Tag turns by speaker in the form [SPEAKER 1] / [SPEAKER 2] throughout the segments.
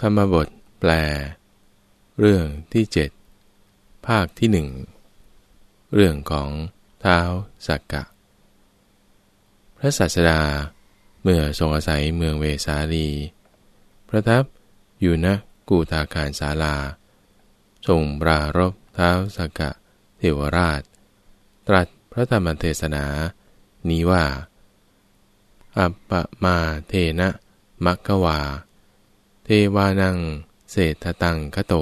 [SPEAKER 1] ธรรมบทแปล เรื่องที่เจ็ดภาคที่หนึ่งเรื่องของเท้าสักกะ พระศาสดาเมื่อทรงอาศัยเมืองเวสาลี ประทับอยู่ณกูตาคารศาลาทรงปรารบเท้าสักกะเทวราช ตรัสพระธรรมเทศนา นี้ว่า อัปปมาเทนะมักกวา วานัง เศรษฐตังคโต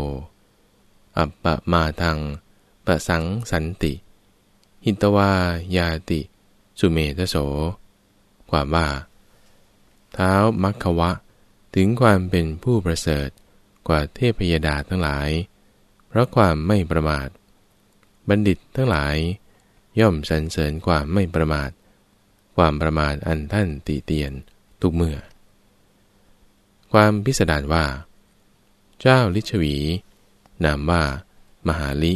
[SPEAKER 1] อัปปมาทังประสังสันติ หิตวายาติ สุเมทโส ความว่า เท้ามัคควะ ถึงความเป็นผู้ประเสริฐกว่าเทพยดาทั้งหลาย เพราะความไม่ประมาท บัณฑิตทั้งหลาย ย่อมสรรเสริญความไม่ประมาท ความประมาทอันท่านตีเตียน ทุกเมื่อ ความพิสดารว่า เจ้าลิชวี นามว่า มหาลิ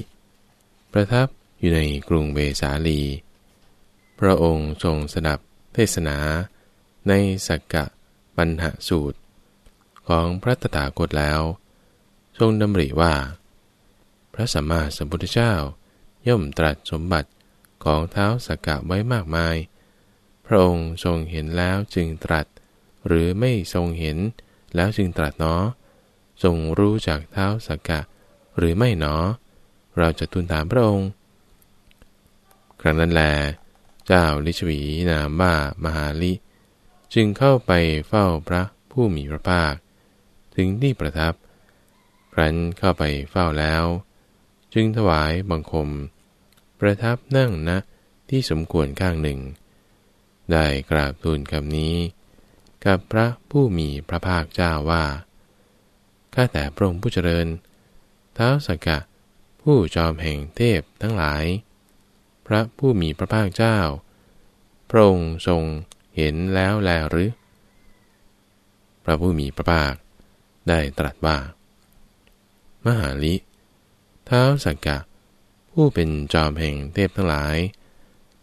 [SPEAKER 1] ประทับอยู่ในกรุงเวสาลี พระองค์ทรงสดับเทศนา ในสักกะปัญหาสูตร ของพระตถาคตแล้ว ทรงดำริว่า พระสัมมาสัมพุทธเจ้า ย่อมตรัสสมบัติของเท้าสักกะไว้มากมาย พระองค์ทรงเห็นแล้วจึงตรัส หรือไม่ทรงเห็น แล้วจึงตรัสเนาะทรงรู้จากเท้าสักกะ หรือไม่เนาะเราจะทูลถามพระองค์ ครั้งนั้นแล เจ้าลิชวีนามว่ามหาลิ จึงเข้าไปเฝ้าพระผู้มีพระภาค ถึงที่ประทับ ครั้นเข้าไปเฝ้าแล้ว จึงถวายบังคม ประทับนั่งนะที่สมควรข้างหนึ่ง ได้กราบทูลคำนี้ กับพระผู้มีพระภาคเจ้าว่า ข้าแต่พระองค์ผู้เจริญ ท้าวสักกะ ผู้จอมแห่งเทพทั้งหลาย พระผู้มีพระภาคเจ้า พระองค์ทรงเห็นแล้วแลหรือ พระผู้มีพระภาคได้ตรัสว่า มหาลิท้าวสักกะ ผู้เป็นจอมแห่งเทพทั้งหลาย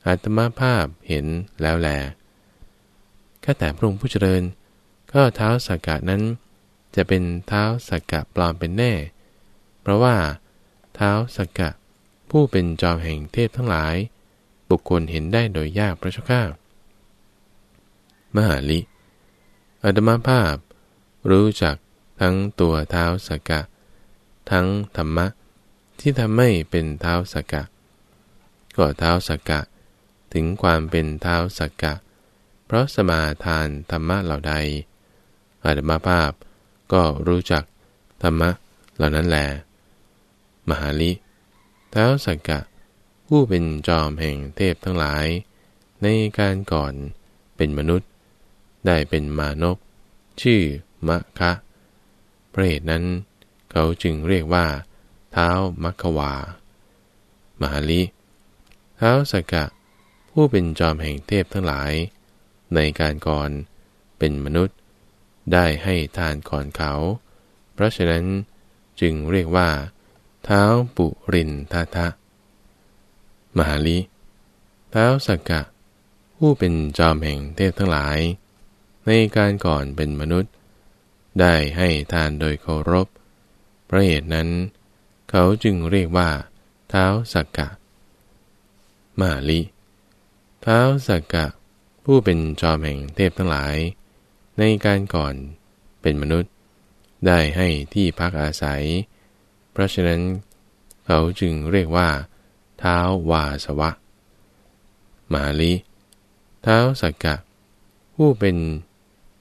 [SPEAKER 1] อาตมาภาพเห็นแล้วแล ข้าแต่พระองค์ผู้เจริญ ก็เท้าสักกะนั้น จะเป็นเท้าสักกะปลอมเป็นแน่ เพราะว่า เท้าสักกะ ผู้เป็นจอมแห่งเทพทั้งหลาย บุคคลเห็นได้โดยยากพระเจ้าข้ามหาลิอัตมาภาพ รู้จักทั้งตัวเท้าสักกะ ทั้งธรรมะ ที่ทำให้เป็นเท้าสักกะก็เท้าสักกะ ถึงความเป็นเท้าสักกะ เพราะสมาทานธรรมะเหล่าใดอาตมาภาพก็รู้จักธรรมะเหล่านั้นแล มหาลิเท้าสักกะ ผู้เป็นจอมแห่งเทพทั้งหลาย ในการก่อนเป็นมนุษย์ ได้เป็นมานพชื่อมะคะพระเหตุนั้น เขาจึงเรียกว่า เท้ามัควา มหาลิเท้าสักกะ ผู้เป็นจอมแห่งเทพทั้งหลาย ในการก่อนเป็นมนุษย์ ได้ให้ทานก่อนเขา เพราะฉะนั้นจึงเรียกว่า เท้าปุรินทาทะ มหาลิเท้าสักกะ ผู้เป็นจอมแห่งเทพทั้งหลาย ในการก่อนเป็นมนุษย์ ได้ให้ทานโดยเคารพเพราะเหตุนั้น เขาจึงเรียกว่า เท้าสักกะ มหาลิเท้าสักกะ ผู้เป็นจอมแห่งเทพทั้งหลาย ในการก่อนเป็นมนุษย์ ได้ให้ที่พักอาศัย เพราะฉะนั้น เขาจึงเรียกว่า เท้าวาสวะ มาลิเท้าสักกะ ผู้เป็น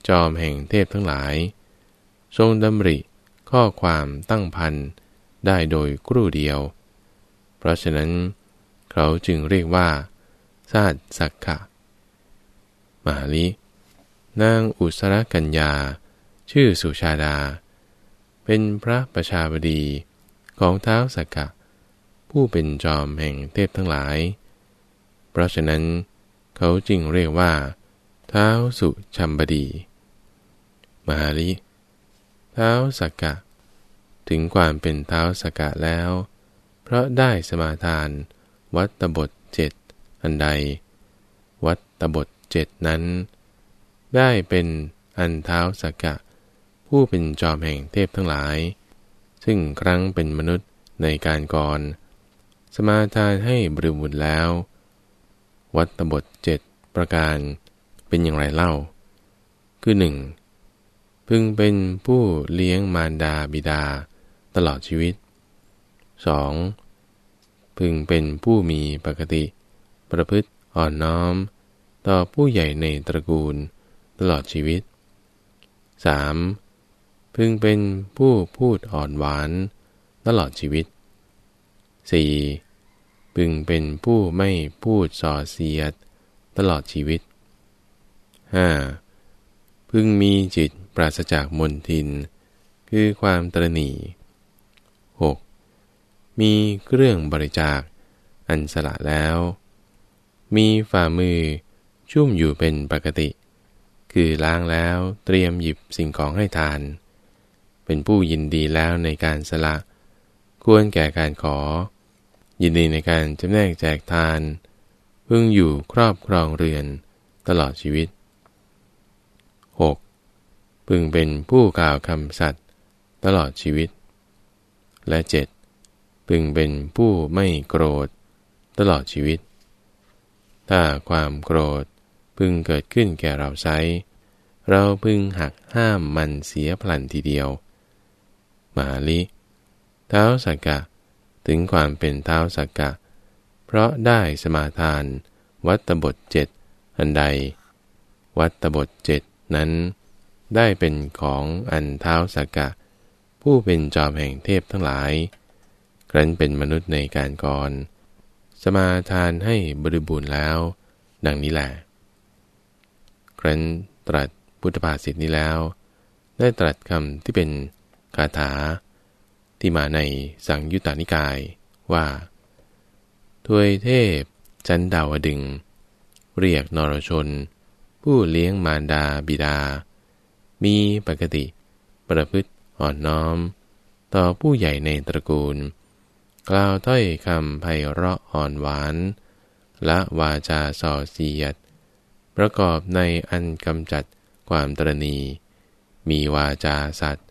[SPEAKER 1] จอมแห่งเทพทั้งหลาย ทรงดำริข้อความตั้งพันได้โดยกรู่เดียว เพราะฉะนั้น เขาจึงเรียกว่า ซาดสักกะ มหาลิ นางอุสรกัญญา ชื่อสุชาดา เป็นพระประชาบดีของเท้าสักกะ ผู้เป็นจอมแห่งเทพทั้งหลาย เพราะฉะนั้นเขาจึงเรียกว่า เท้าสุชัมบดี มหาลิ เท้าสักกะ ถึงความเป็นเท้าสักกะแล้ว เพราะได้สมาทานวัตบทเจ็ดอันใด วัตบท เจ็ดนั้น ได้เป็นอันเท้าสักกะ ผู้เป็นจอมแห่งเทพทั้งหลาย ซึ่งครั้งเป็นมนุษย์ในการก่อน สมาทานให้บริบูรณ์แล้ว วัตบทเจ็ดประการเป็นอย่างไรเล่า คือหนึ่งพึงเป็นผู้เลี้ยงมารดาบิดาตลอดชีวิต 2. พึงเป็นผู้มีปกติ ประพฤติอ่อนน้อม ต่อผู้ใหญ่ในตระกูล ตลอดชีวิต 3. พึงเป็นผู้พูดอ่อนหวาน ตลอดชีวิต 4. พึงเป็นผู้ไม่พูดส่อเสียด ตลอดชีวิต 5. พึงมีจิตปราศจากมนทิน คือความตรณี 6. มีเครื่องบริจาคอันสละแล้ว มีฝ่ามือ ชุ่มอยู่เป็นปกติ คือล้างแล้วเตรียมหยิบสิ่งของให้ทาน เป็นผู้ยินดีแล้วในการสละ ควรแก่การขอ ยินดีในการจำแนกแจกทาน พึงอยู่ครอบครองเรือนตลอดชีวิต 6. พึงเป็นผู้กล่าวคำสัตย์ตลอดชีวิต และ 7. พึงเป็นผู้ไม่โกรธตลอดชีวิต ถ้าความโกรธ พึงเกิดขึ้นแก่เราไซเราพึงหักห้ามมันเสียพลันทีเดียวมาลิ เท้าสักกะ ถึงความเป็นเท้าสักกะ เพราะได้สมาทาน วัตบทเจ็ดอันใด วัตบทเจ็ดนั้น ได้เป็นของอันเท้าสักกะ ผู้เป็นจอมแห่งเทพทั้งหลาย ครั้นเป็นมนุษย์ในการก่อน สมาทานให้บริบูรณ์แล้ว ดังนี้แหละ ครั้นตรัสพุทธภาษิตนี้แล้ว ได้ตรัสคำที่เป็นคาถา ที่มาในสังยุตตานิกายว่าทวยเทพ จันดาวดึง เรียกนรชน ผู้เลี้ยงมารดาบิดา มีปกติประพฤติอ่อนน้อม ต่อผู้ใหญ่ในตระกูล กล่าวถ้อยคำไพเราะอ่อนหวาน ละวาจาส่อเสียด ประกอบในอันกำจัดความตรณี มีวาจาสัตว์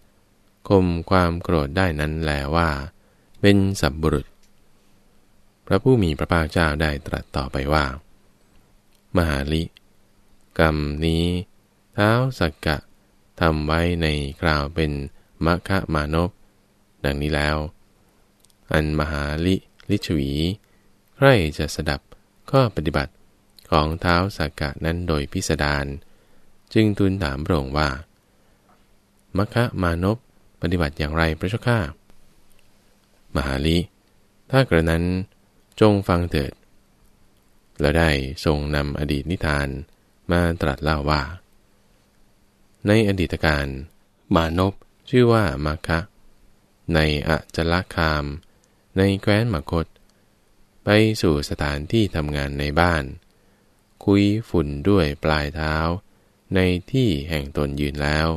[SPEAKER 1] คมความโกรธได้นั้นแลว่า เป็นสับบุรุษ พระผู้มีพระภาคเจ้าได้ตรัสต่อไปว่า มหาลิ กรรมนี้ เท้าสักกะทำไว้ในคราวเป็นมะคะมานพดังนี้แล้ว อันมหาลิลิชวี ใครจะสดับข้อปฏิบัติ ของเท้าสักกะนั้นโดยพิสดารจึงทูลถามพระองค์ว่ามคะมานพปฏิบัติอย่างไรพระเจ้าข้ามหาลิ ถ้ากระนั้นจงฟังเถิด แล้วได้ทรงนำอดีตนิทานมาตรัสเล่าว่า ในอดีตการ มานพชื่อว่ามคะ ในอจลคาม ในแคว้นมคต ไปสู่สถานที่ทำงานในบ้าน คุยฝุ่นด้วยปลายเท้า ในที่แห่งตนยืนแล้ว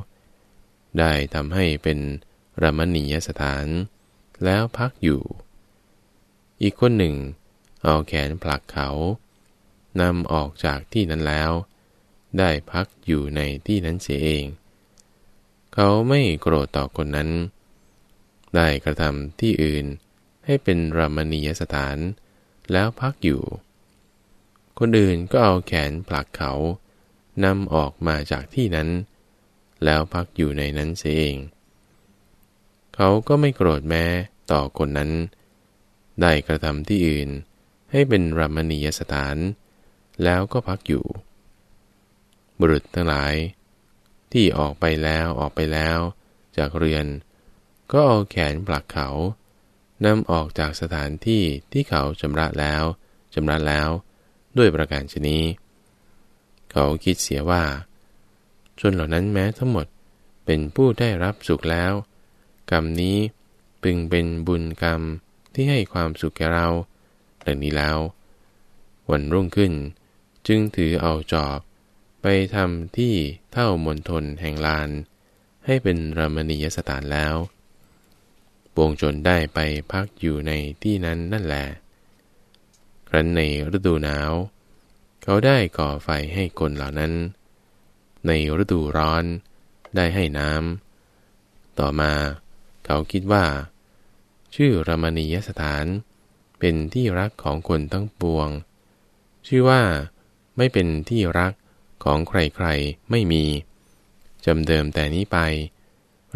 [SPEAKER 1] ได้ทำให้เป็นรมณียสถาน แล้วพักอยู่ อีกคนหนึ่ง เอาแขนผลักเขานำออกจากที่นั้นแล้ว ได้พักอยู่ในที่นั้นเสียเอง เขาไม่โกรธต่อคนนั้น ได้กระทำที่อื่นให้เป็นรมณียสถาน แล้วพักอยู่ คนอื่นก็เอาแขนผลักเขานำออกมาจากที่นั้น แล้วพักอยู่ในนั้นเสียเอง เขาก็ไม่โกรธแม้ต่อคนนั้น ได้กระทำที่อื่นให้เป็นรามณียสถาน แล้วก็พักอยู่ บุรุษทั้งหลาย ที่ออกไปแล้วออกไปแล้ว จากเรือน ก็เอาแขนปลักเขานำออกจากสถานที่ที่เขาชำระแล้วชำระแล้ว ด้วยประการชนี้ เขาคิดเสียว่า ชนเหล่านั้นแม้ทั้งหมดเป็นผู้ได้รับสุขแล้ว กรรมนี้พึงเป็นบุญกรรมที่ให้ความสุขแก่เราดังนี้แล้ว วันรุ่งขึ้นจึงถือเอาจอบ ไปทำที่เท่ามนทนแห่งลาน ให้เป็นรมณียสถานแล้วปวงจนได้ไปพักอยู่ในที่นั้นนั่นแหละ ครั้นในฤดูหนาว เขาได้ก่อไฟให้คนเหล่านั้น ในฤดูร้อนได้ให้น้ำ ต่อมาเขาคิดว่า ชื่อรมณียสถาน เป็นที่รักของคนทั้งปวง ชื่อว่าไม่เป็นที่รักของใครๆไม่มีจำเดิมแต่นี้ไป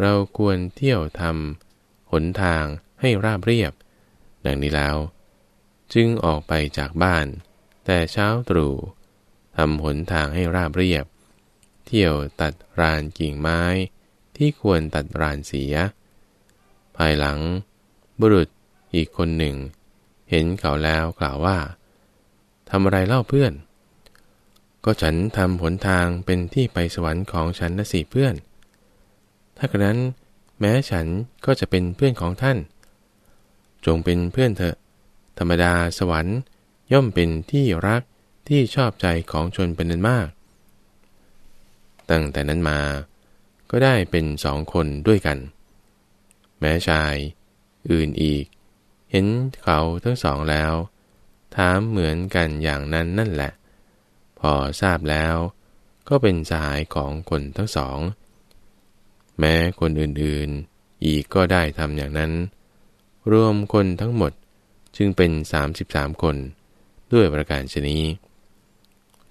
[SPEAKER 1] เราควรเที่ยวทำหนทางให้ราบเรียบ ดังนี้แล้ว จึงออกไปจากบ้าน แต่เช้าตรู่ทำหนทางให้ราบเรียบ เที่ยวตัดรานกิ่งไม้ ที่ควรตัดรานเสีย ภายหลัง บุรุษอีกคนหนึ่ง เห็นเขาแล้วกล่าวว่าทำอะไรเล่าเพื่อน ก็ฉันทำหนทางเป็นที่ไปสวรรค์ของฉันนะสิเพื่อน ถ้ากระนั้น แม้ฉันก็จะเป็นเพื่อนของท่าน จงเป็นเพื่อนเถอะ ธรรมดาสวรรค์ย่อมเป็นที่รักที่ชอบใจของชนเป็นนันมาก ตั้งแต่นั้นมา ก็ได้เป็นสองคนด้วยกัน แม้ชาย อื่นอีก เห็นเขาทั้งสองแล้ว ถามเหมือนกันอย่างนั้นนั่นแหละ พอทราบแล้ว ก็เป็นสหายของคนทั้งสอง แม้คนอื่นๆ อีกก็ได้ทำอย่างนั้น รวมคนทั้งหมด จึงเป็น 33 คน ด้วยประการชนี้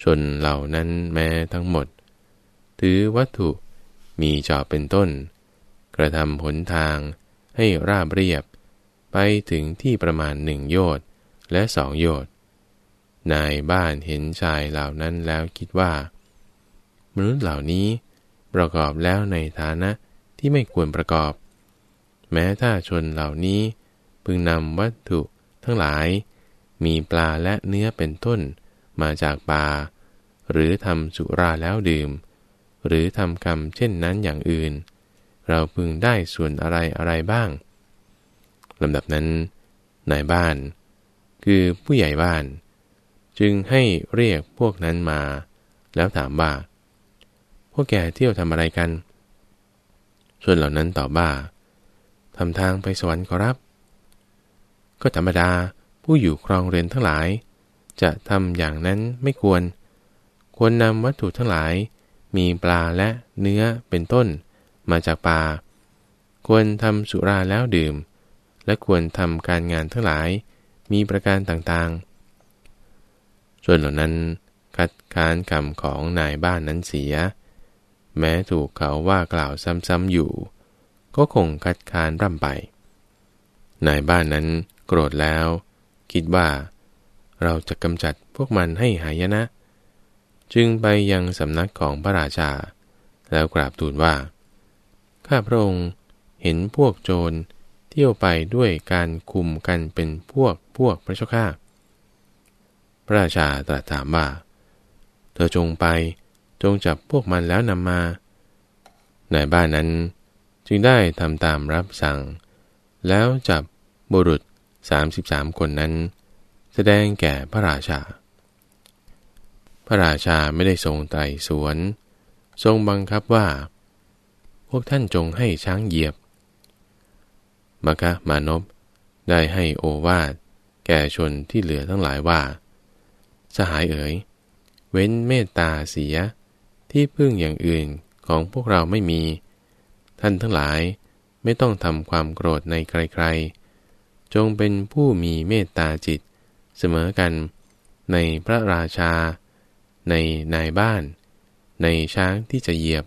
[SPEAKER 1] ชนเหล่านั้นแม้ทั้งหมด ถือวัตถุมีจอบเป็นต้น กระทำหนทางให้ราบเรียบ ไปถึงที่ประมาณหนึ่งโยชน์และสองโยชน์นายบ้านเห็นชายเหล่านั้นแล้วคิดว่า มนุษย์เหล่านี้ประกอบแล้วในฐานะที่ไม่ควรประกอบ แม้ถ้าชนเหล่านี้พึงนำวัตถุ ทั้งหลาย มีปลาและเนื้อเป็นต้น มาจากปลาหรือทำสุราแล้วดื่ม หรือทำกรรมเช่นนั้นอย่างอื่น เราพึงได้ส่วนอะไรอะไรบ้างลำดับนั้นนายบ้าน คือผู้ใหญ่บ้าน จึงให้เรียกพวกนั้นมา แล้วถามว่า พวกแกเที่ยวทำอะไรกัน ส่วนเหล่านั้นตอบว่าทำทางไปสวรรค์ขอรับ ก็ธรรมดาผู้อยู่ครองเรือนทั้งหลาย จะทำอย่างนั้นไม่ควร ควรนำวัตถุทั้งหลาย มีปลาและเนื้อเป็นต้น มาจากปลาควรทำสุราแล้วดื่ม และควรทำการงานทั้งหลาย มีประการต่างๆ ส่วนเหล่านั้นคัดค้านคำของนายบ้านนั้นเสีย แม้ถูกเขาว่ากล่าวซ้ำๆอยู่ ก็คงคัดค้านร่ำไป นายบ้านนั้น โกรธแล้ว คิดว่า เราจะกำจัดพวกมันให้หายนะ จึงไปยังสำนักของพระราชา แล้วกราบทูลว่า ข้าพระองค์เห็นพวกโจรเที่ยวไปด้วยการคุมกันเป็นพวกพวกพระเจ้าข้าพระราชาตรัสถามว่า เธอจงไปจงจับพวกมันแล้วนำมาในบ้านนั้นจึงได้ทำตามรับสั่ง แล้วจับบุรุษ 33 คนนั้น แสดงแก่พระราชา พระราชาไม่ได้ทรงไต่สวน ทรงบังคับว่า พวกท่านจงให้ช้างเหยียบมคะมานพได้ให้โอวาดแก่ชนที่เหลือทั้งหลายว่า สหายเอ๋ย เว้นเมตตาเสียที่พึ่งอย่างอื่นของพวกเราไม่มี ท่านทั้งหลายไม่ต้องทำความโกรธในใครๆ จงเป็นผู้มีเมตตาจิต เสมอกัน ในพระราชา ในนายบ้าน ในช้างที่จะเหยียบ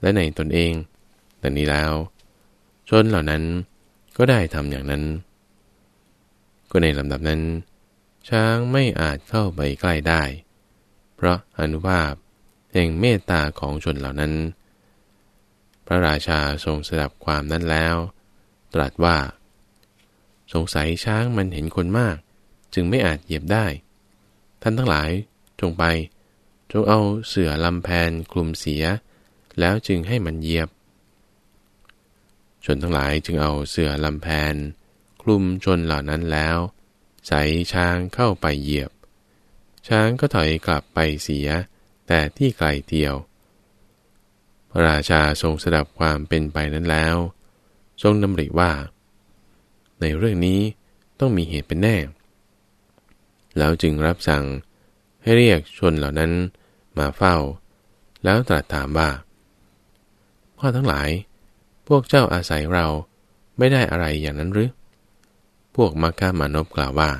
[SPEAKER 1] และในตนเองดังนี้แล้ว ชนเหล่านั้นก็ได้ทำอย่างนั้น ก็ในลำดับนั้น ช้างไม่อาจเข้าไปใกล้ได้ เพราะอนุภาพแห่งเมตตาของชนเหล่านั้น พระราชาทรงสดับความนั้นแล้ว ตรัสว่า สงสัยช้างมันเห็นคนมาก จึงไม่อาจเหยียบได้ ท่านทั้งหลายจงไป จงเอาเสื่อลำแพนคลุมเสีย แล้วจึงให้มันเหยียบ ชนทั้งหลายจึงเอาเสื่อลำแพนคลุมชนเหล่านั้นแล้ว ใส่ช้างเข้าไปเหยียบ ช้างก็ถอยกลับไปเสีย แต่ที่ไกลเดียวพระราชาทรงสดับความเป็นไปนั้นแล้ว ทรงดำริว่า ในเรื่องนี้ต้องมีเหตุเป็นแน่ แล้วจึงรับสั่งให้เรียกชนเหล่านั้นมาเฝ้า แล้วตรัสถามว่า พ่อทั้งหลาย พวกเจ้าอาศัยเราไม่ได้อะไรอย่างนั้นหรือ พวกมักคามานพกล่าวว่า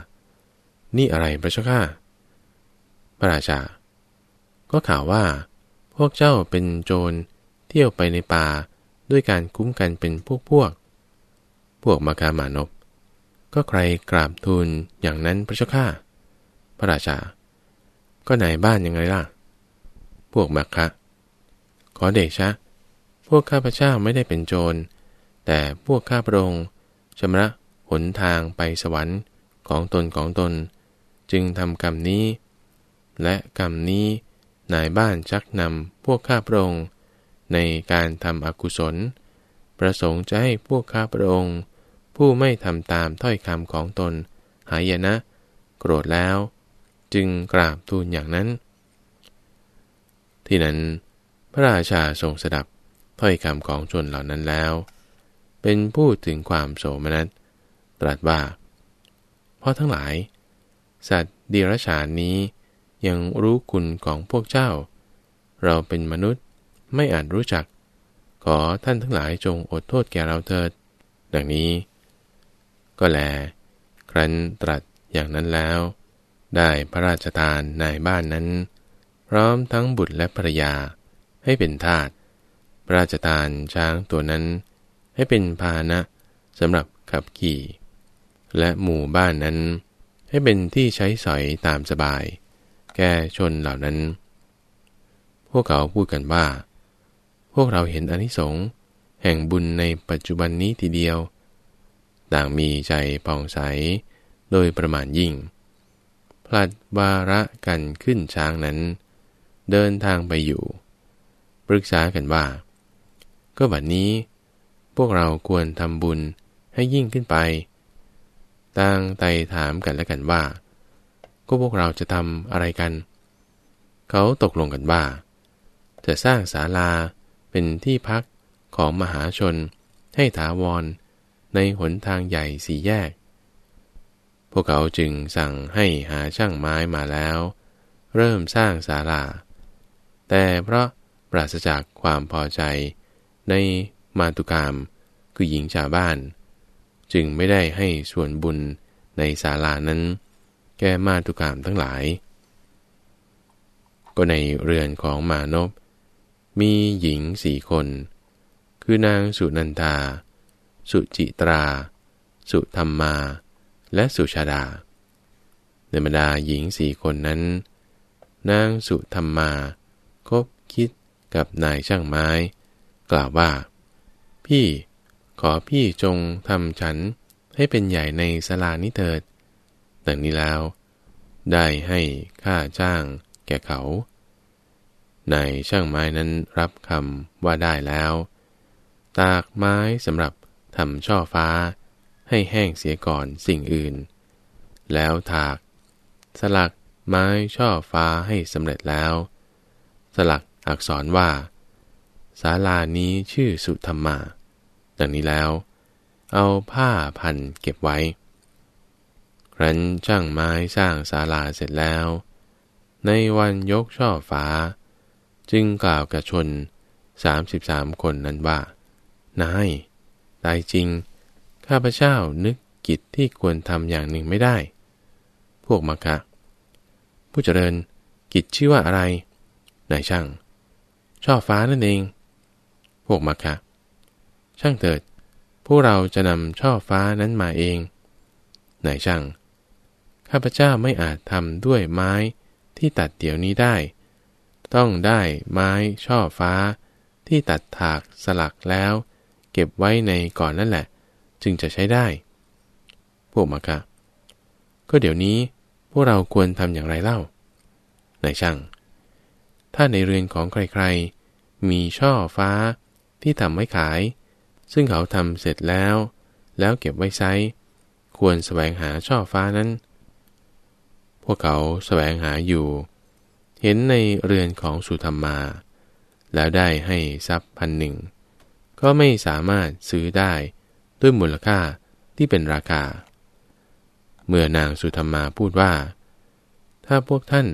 [SPEAKER 1] นี่อะไรพระเจ้าข้าพระราชา ก็ข่าวว่า พวกเจ้าเป็นโจรเที่ยวไปในป่าด้วยการคุ้มกันเป็นพวกพวก พวกมักคามานพก็ใครกราบทูลอย่างนั้นพระเจ้าข้าพระราชา ก็ไหนบ้านยังไงล่ะ พวกมักคะขอเดชะ พวกข้าพเจ้าไม่ได้เป็นโจร แต่พวกข้าพระองค์ชำระหนทางไปสวรรค์ของตนของตน จึงทำกรรมนี้ และกรรมนี้นายบ้านชักนำพวกข้าพระองค์ในการทำอกุศล ประสงค์จะให้พวกข้าพระองค์ ผู้ไม่ทำตามถ้อยคำของตน หายนะ โกรธแล้ว จึงกราบทูลอย่างนั้น ที่นั้น พระราชาทรงสดับถ้อยคำของชนเหล่านั้นแล้ว เป็นผู้ถึงความโสมนัสตรัสว่า เพราะทั้งหลาย สัตว์ดีรชานนี้ยังรู้คุณของพวกเจ้า เราเป็นมนุษย์ไม่อาจรู้จัก ขอท่านทั้งหลายจงอดโทษแก่เราเถิด ดังนี้ ก็แล ครั้นตรัสอย่างนั้นแล้ว ได้พระราชทานนายบ้านนั้น พร้อมทั้งบุตรและภรรยาให้เป็นทาสพระราชทานช้างตัวนั้น ให้เป็นพาหนะสำหรับขับขี่ และหมู่บ้านนั้น ให้เป็นที่ใช้สอยตามสบาย แก่ชนเหล่านั้น พวกเขาพูดกันว่า พวกเราเห็นอนิสงส์แห่งบุญในปัจจุบันนี้ทีเดียว ต่างมีใจผ่องใส โดยประมาณยิ่ง พลัดวาระกันขึ้นช้างนั้น เดินทางไปอยู่ ปรึกษากันว่า ก็บัดนนี้ พวกเราควรทำบุญให้ยิ่งขึ้นไป ต่างไต่ถามกันและกันว่า ก็พวกเราจะทำอะไรกัน เขาตกลงกันว่า จะสร้างศาลาเป็นที่พักของมหาชนให้ถาวร ในหนทางใหญ่สี่แยก พวกเขาจึงสั่งให้หาช่างไม้มาแล้ว เริ่มสร้างศาลา แต่เพราะปราศจากความพอใจ ในมาตุกามคือหญิงชาวบ้าน จึงไม่ได้ให้ส่วนบุญในศาลานั้น แก่มาตุกามทั้งหลาย ก็ในเรือนของมานพมีหญิงสี่คน คือนางสุนันทา สุจิตรา สุธรรมา และสุชาดา ในบรรดาหญิงสี่คนนั้น นางสุธรรมา คบคิดกับนายช่างไม้ กล่าวว่า พี่ขอพี่จงทำฉันให้เป็นใหญ่ในสลานิเถิดดังนี้แล้ว ได้ให้ค่าจ้างแก่เขา นายช่างไม้นั้นรับคำว่าได้แล้ว ตากไม้สำหรับ ทำช่อฟ้า ให้แห้งเสียก่อนสิ่งอื่น แล้วถาก สลักไม้ช่อฟ้าให้สำเร็จแล้ว สลักอักษรว่าศาลานี้ชื่อสุธรรมาดังนี้แล้ว เอาผ้าพันเก็บไว้ ครั้นช่างไม้สร้างศาลาเสร็จแล้ว ในวันยกช่อฟ้า จึงกล่าวกับชนสามสิบสามคนนั้นว่า นาย ตายจริง ข้าพเจ้านึกกิจที่ควรทำอย่างหนึ่งไม่ได้ พวกมักคะผู้เจริญกิจชื่อว่าอะไร นายช่าง ช่อฟ้านั่นเอง พวกมักคะช่างเถิด พวกเราจะนำช่อฟ้านั้นมาเอง นายช่าง ข้าพเจ้าไม่อาจทำด้วยไม้ที่ตัดเดี๋ยวนี้ได้ ต้องได้ไม้ช่อฟ้าที่ตัดถากสลักแล้ว เก็บไว้ในก่อนนั่นแหละ จึงจะใช้ได้ พวกมากะก็เดี๋ยวนี้พวกเราควรทำอย่างไรเล่านายช่าง ถ้าในเรือนของใครๆ มีช่อฟ้าที่ทำไว้ขาย ซึ่งเขาทำเสร็จแล้ว แล้วเก็บไว้ใช้ ควรแสวงหาช่อฟ้านั้น พวกเขาแสวงหาอยู่ เห็นในเรือนของสุธรรมาแล้วได้ให้ทรัพย์พันหนึ่ง ก็ไม่สามารถซื้อได้ด้วยมูลค่าที่เป็นราคา เมื่อนางสุธรรมาพูดว่า ถ้าพวกท่าน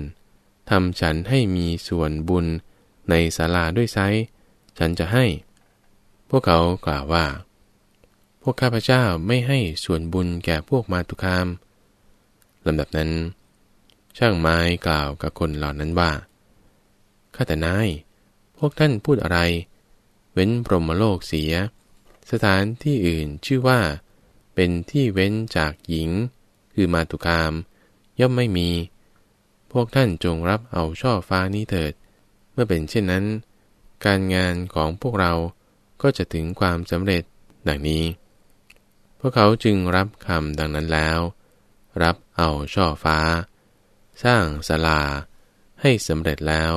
[SPEAKER 1] ทำฉันให้มีส่วนบุญในศาลาด้วยไซฉันจะให้ พวกเขากล่าวว่า พวกข้าพเจ้าไม่ให้ส่วนบุญแก่พวกมาตุคามลำดับนั้น ช่างไม้กล่าวกับคนเหล่านั้นว่าข้าแต่นาย พวกท่านพูดอะไร เว้นพรหมโลกเสีย สถานที่อื่นชื่อว่า เป็นที่เว้นจากหญิง คือมาตุคาม ย่อมไม่มี พวกท่านจงรับเอาช่อฟ้านี้เถิด เมื่อเป็นเช่นนั้น การงานของพวกเราก็จะถึงความสำเร็จดังนี้ พวกเขาจึงรับคำดังนั้นแล้ว รับเอาช่อฟ้า สร้างศาลาให้สำเร็จแล้ว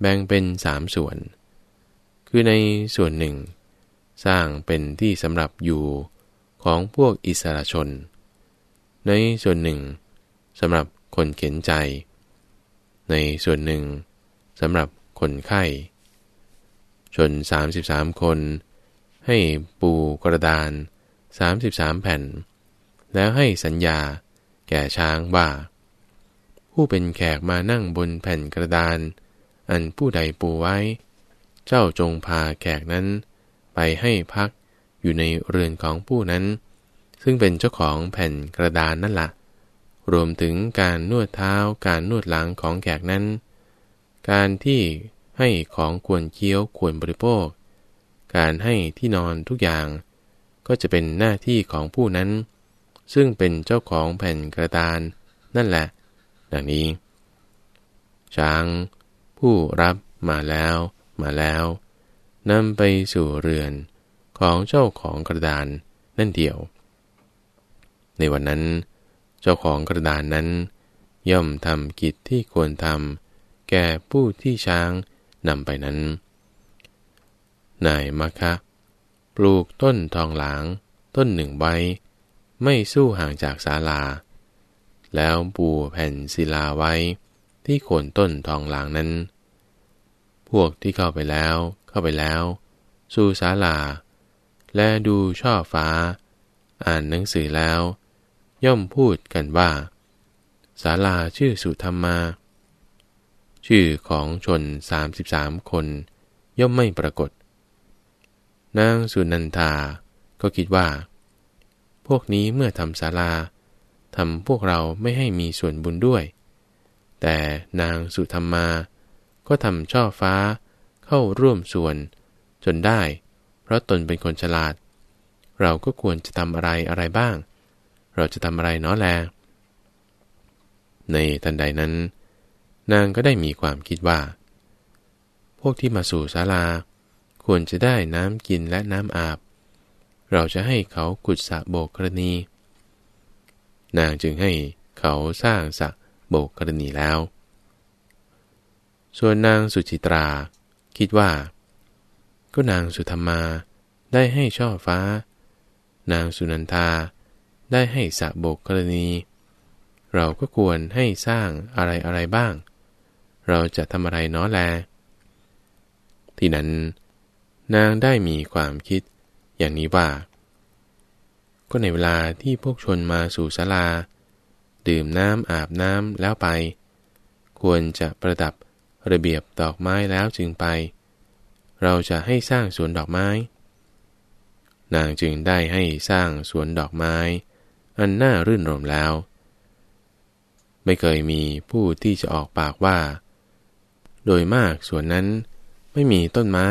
[SPEAKER 1] แบ่งเป็นสามส่วน คือในส่วนหนึ่ง สร้างเป็นที่สำหรับอยู่ของพวกอิสระชน ในส่วนหนึ่งสำหรับคนเข็นใจ ในส่วนหนึ่งสำหรับคนไข้ ชน 33 คน ให้ปูกระดาน 33 แผ่น แล้วให้สัญญาแก่ช้างว่า ผู้เป็นแขกมานั่งบนแผ่นกระดาน อันผู้ใดปูไว้ เจ้าจงพาแขกนั้น ไปให้พักอยู่ในเรือนของผู้นั้น ซึ่งเป็นเจ้าของแผ่นกระดานนั่นละรวมถึงการนวดเท้าการนวดหลังของแขกนั้น การที่ให้ของควรเคี้ยวควรบริโภค การให้ที่นอนทุกอย่าง ก็จะเป็นหน้าที่ของผู้นั้น ซึ่งเป็นเจ้าของแผ่นกระดานนั่นแหละ ดังนี้ ช้าง ผู้รับมาแล้ว มาแล้วนำไปสู่เรือนของเจ้าของกระดานนั่นเดียว ในวันนั้น เจ้าของกระดานนั้น ย่อมทำกิจที่ควรทำแก่ผู้ที่ช้างนำไปนั้น นายมะคะ ปลูกต้นทองหลาง ต้นหนึ่งใบ ไม่สู้ห่างจากศาลา แล้วปูแผ่นศิลาไว้ที่โคนต้นทองหลางนั้น พวกที่เข้าไปแล้ว เข้าไปแล้ว สู่ศาลา และดูช่อฟ้า อ่านหนังสือแล้ว ย่อมพูดกันว่าศาลาชื่อสุธรรมา ชื่อของชน 33 คน ย่อมไม่ปรากฏ นางสุนันทา ก็คิดว่า พวกนี้เมื่อทำศาลาทำพวกเราไม่ให้มีส่วนบุญด้วย แต่นางสุธรรมา ก็ทำช่อฟ้า เข้าร่วมส่วน จนได้ เพราะตนเป็นคนฉลาด เราก็ควรจะทำอะไรอะไรบ้าง เราจะทำอะไรเนาะแล ในทันใดนั้น นางก็ได้มีความคิดว่า พวกที่มาสู่ศาลา ควรจะได้น้ำกินและน้ำอาบ เราจะให้เขาขุดสระโบกกรณี นางจึงให้เขาสร้างสระโบกกรณีแล้ว ส่วนนางสุจิตรา คิดว่า ก็นางสุธรรมาได้ให้ช่อฟ้า นางสุนันทาได้ให้สะโบกกรณี เราก็ควรให้สร้างอะไรอะไรบ้าง เราจะทำอะไรเนาะแล ที่นั้น นางได้มีความคิด อย่างนี้ว่า ก็ในเวลาที่พวกชนมาสู่ศาลา ดื่มน้ำอาบน้ำแล้วไป ควรจะประดับ ระเบียบดอกไม้แล้วจึงไป เราจะให้สร้างสวนดอกไม้ นางจึงได้ให้สร้างสวนดอกไม้ อันน่ารื่นรมแล้ว ไม่เคยมีผู้ที่จะออกปากว่า โดยมากสวนนั้นไม่มีต้นไม้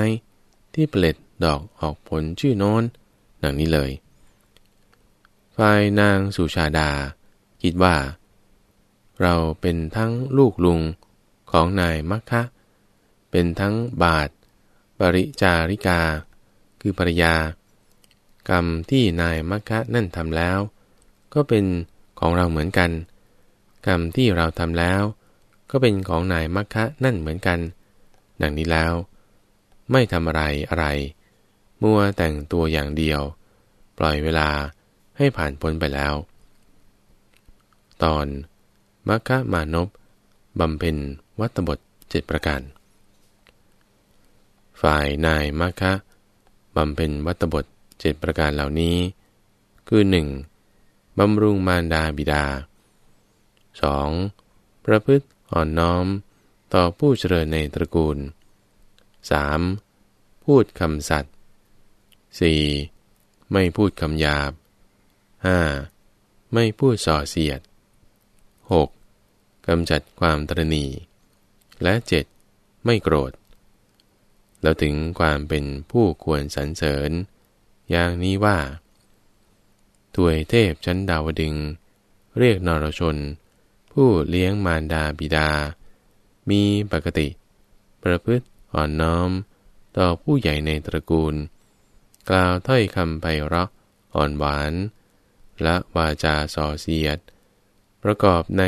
[SPEAKER 1] ที่เปล็ดดอกออกผลชื่อโน้นดังนี้เลย ฝ่ายนางสุชาดา คิดว่า เราเป็นทั้งลูกลุง ของนายมัคคะเป็นทั้งบาทปริจาริกา คือภรยา กรรมที่นายมัคคะนั่นทำแล้ว ก็เป็นของเราเหมือนกัน กรรมที่เราทำแล้ว ก็เป็นของนายมัคคะนั่นเหมือนกัน ดังนี้แล้ว ไม่ทำอะไรอะไร มัวแต่งตัวอย่างเดียว ปล่อยเวลาให้ผ่านพ้นไปแล้ว ตอนมัคคะมานพบำเพ็ญ วัตบทเจ็ดประการ ฝ่ายนายมัคคะบำเพ็ญวัตบทเจ็ดประการเหล่านี้ คือหนึ่งบำรุงมารดาบิดา 2. ประพฤติอ่อนน้อมต่อผู้เจริญในตระกูล 3. พูดคำสัตย์ 4. ไม่พูดคำหยาบ 5. ไม่พูดส่อเสียด 6. กำจัดความตรณี และ 7. ไม่โกรธ แล้วถึงความเป็นผู้ควรสรรเสริญ อย่างนี้ว่าถวยเทพชั้นดาวดึง เรียกนรชน ผู้เลี้ยงมารดาบิดา มีปกติ ประพฤติอ่อนน้อม ต่อผู้ใหญ่ในตระกูล กล่าวถ้อยคำไพเราะอ่อนหวานและวาจาส่อเสียด ประกอบใน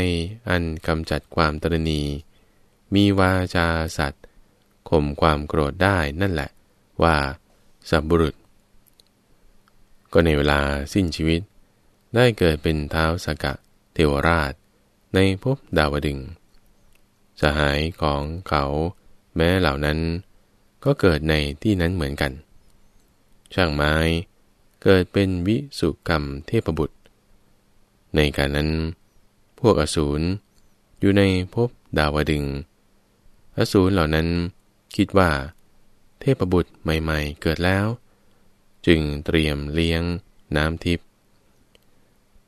[SPEAKER 1] อันกำจัดความตรณี มีวาจาสัตว์ข่มความโกรธได้นั่นแหละ ว่าสับบุรุษ ก็ในเวลาสิ้นชีวิต ได้เกิดเป็นเท้าสกะเทวราช ในภพดาวดึง สหายของเขาแม้เหล่านั้น ก็เกิดในที่นั้นเหมือนกัน ช่างไม้เกิดเป็นวิสุกรรมเทพบุตร ในการนั้น พวกอสูรอยู่ในภพดาวดึง อสูรเหล่านั้นคิดว่า เทพบุตรใหม่ๆเกิดแล้ว จึงเตรียมเลี้ยงน้ำทิพย์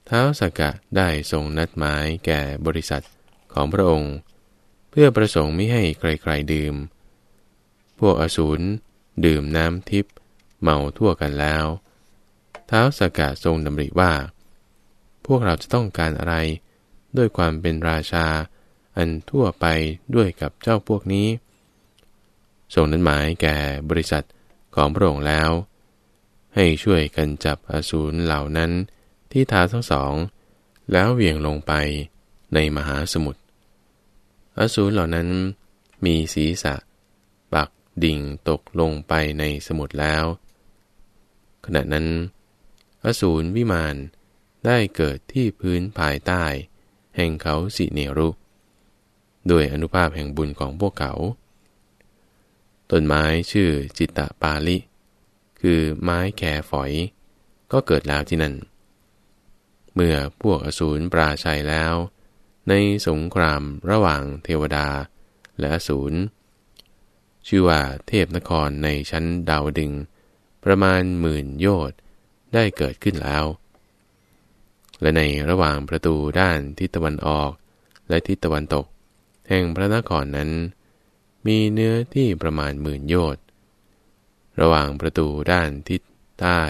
[SPEAKER 1] เท้าสกกะได้ทรงนัดหมายแก่บริษัทของพระองค์ เพื่อประสงค์ไม่ให้ใครๆดื่ม พวกอสูรดื่มน้ำทิพย์เมาทั่วกันแล้วเท้าสกกะทรงดำริว่า พวกเราจะต้องการอะไร ด้วยความเป็นราชา อันทั่วไปด้วยกับเจ้าพวกนี้ทรงนั้นหมายแก่บริษัทของพระองค์แล้ว ให้ช่วยกันจับอสูรเหล่านั้นที่ท้าทั้งสอง แล้วเหวี่ยงลงไปในมหาสมุทรอสูรเหล่านั้นมีศีรษะ ปักดิ่งตกลงไปในสมุทรแล้ว ขณะนั้น อสูรวิมานได้เกิดที่พื้นภายใต้ แห่งเขาสิเนรุ ด้วยอนุภาพแห่งบุญของพวกเขา ต้นไม้ชื่อจิตตปาลิ คือไม้แคฝอย ก็เกิดแล้วที่นั่น เมื่อพวกอสูรปราชัยแล้ว ในสงครามระหว่างเทวดาและอสูรชื่อว่าเทพนครในชั้นดาวดึง ประมาณหมื่นโยชน์ได้เกิดขึ้นแล้ว และในระหว่างประตูด้านทิศตะวันออกและทิศตะวันตก แห่งพระนครนั้น มีเนื้อที่ประมาณหมื่นโยชน์ระหว่างประตูด้านทิศใต้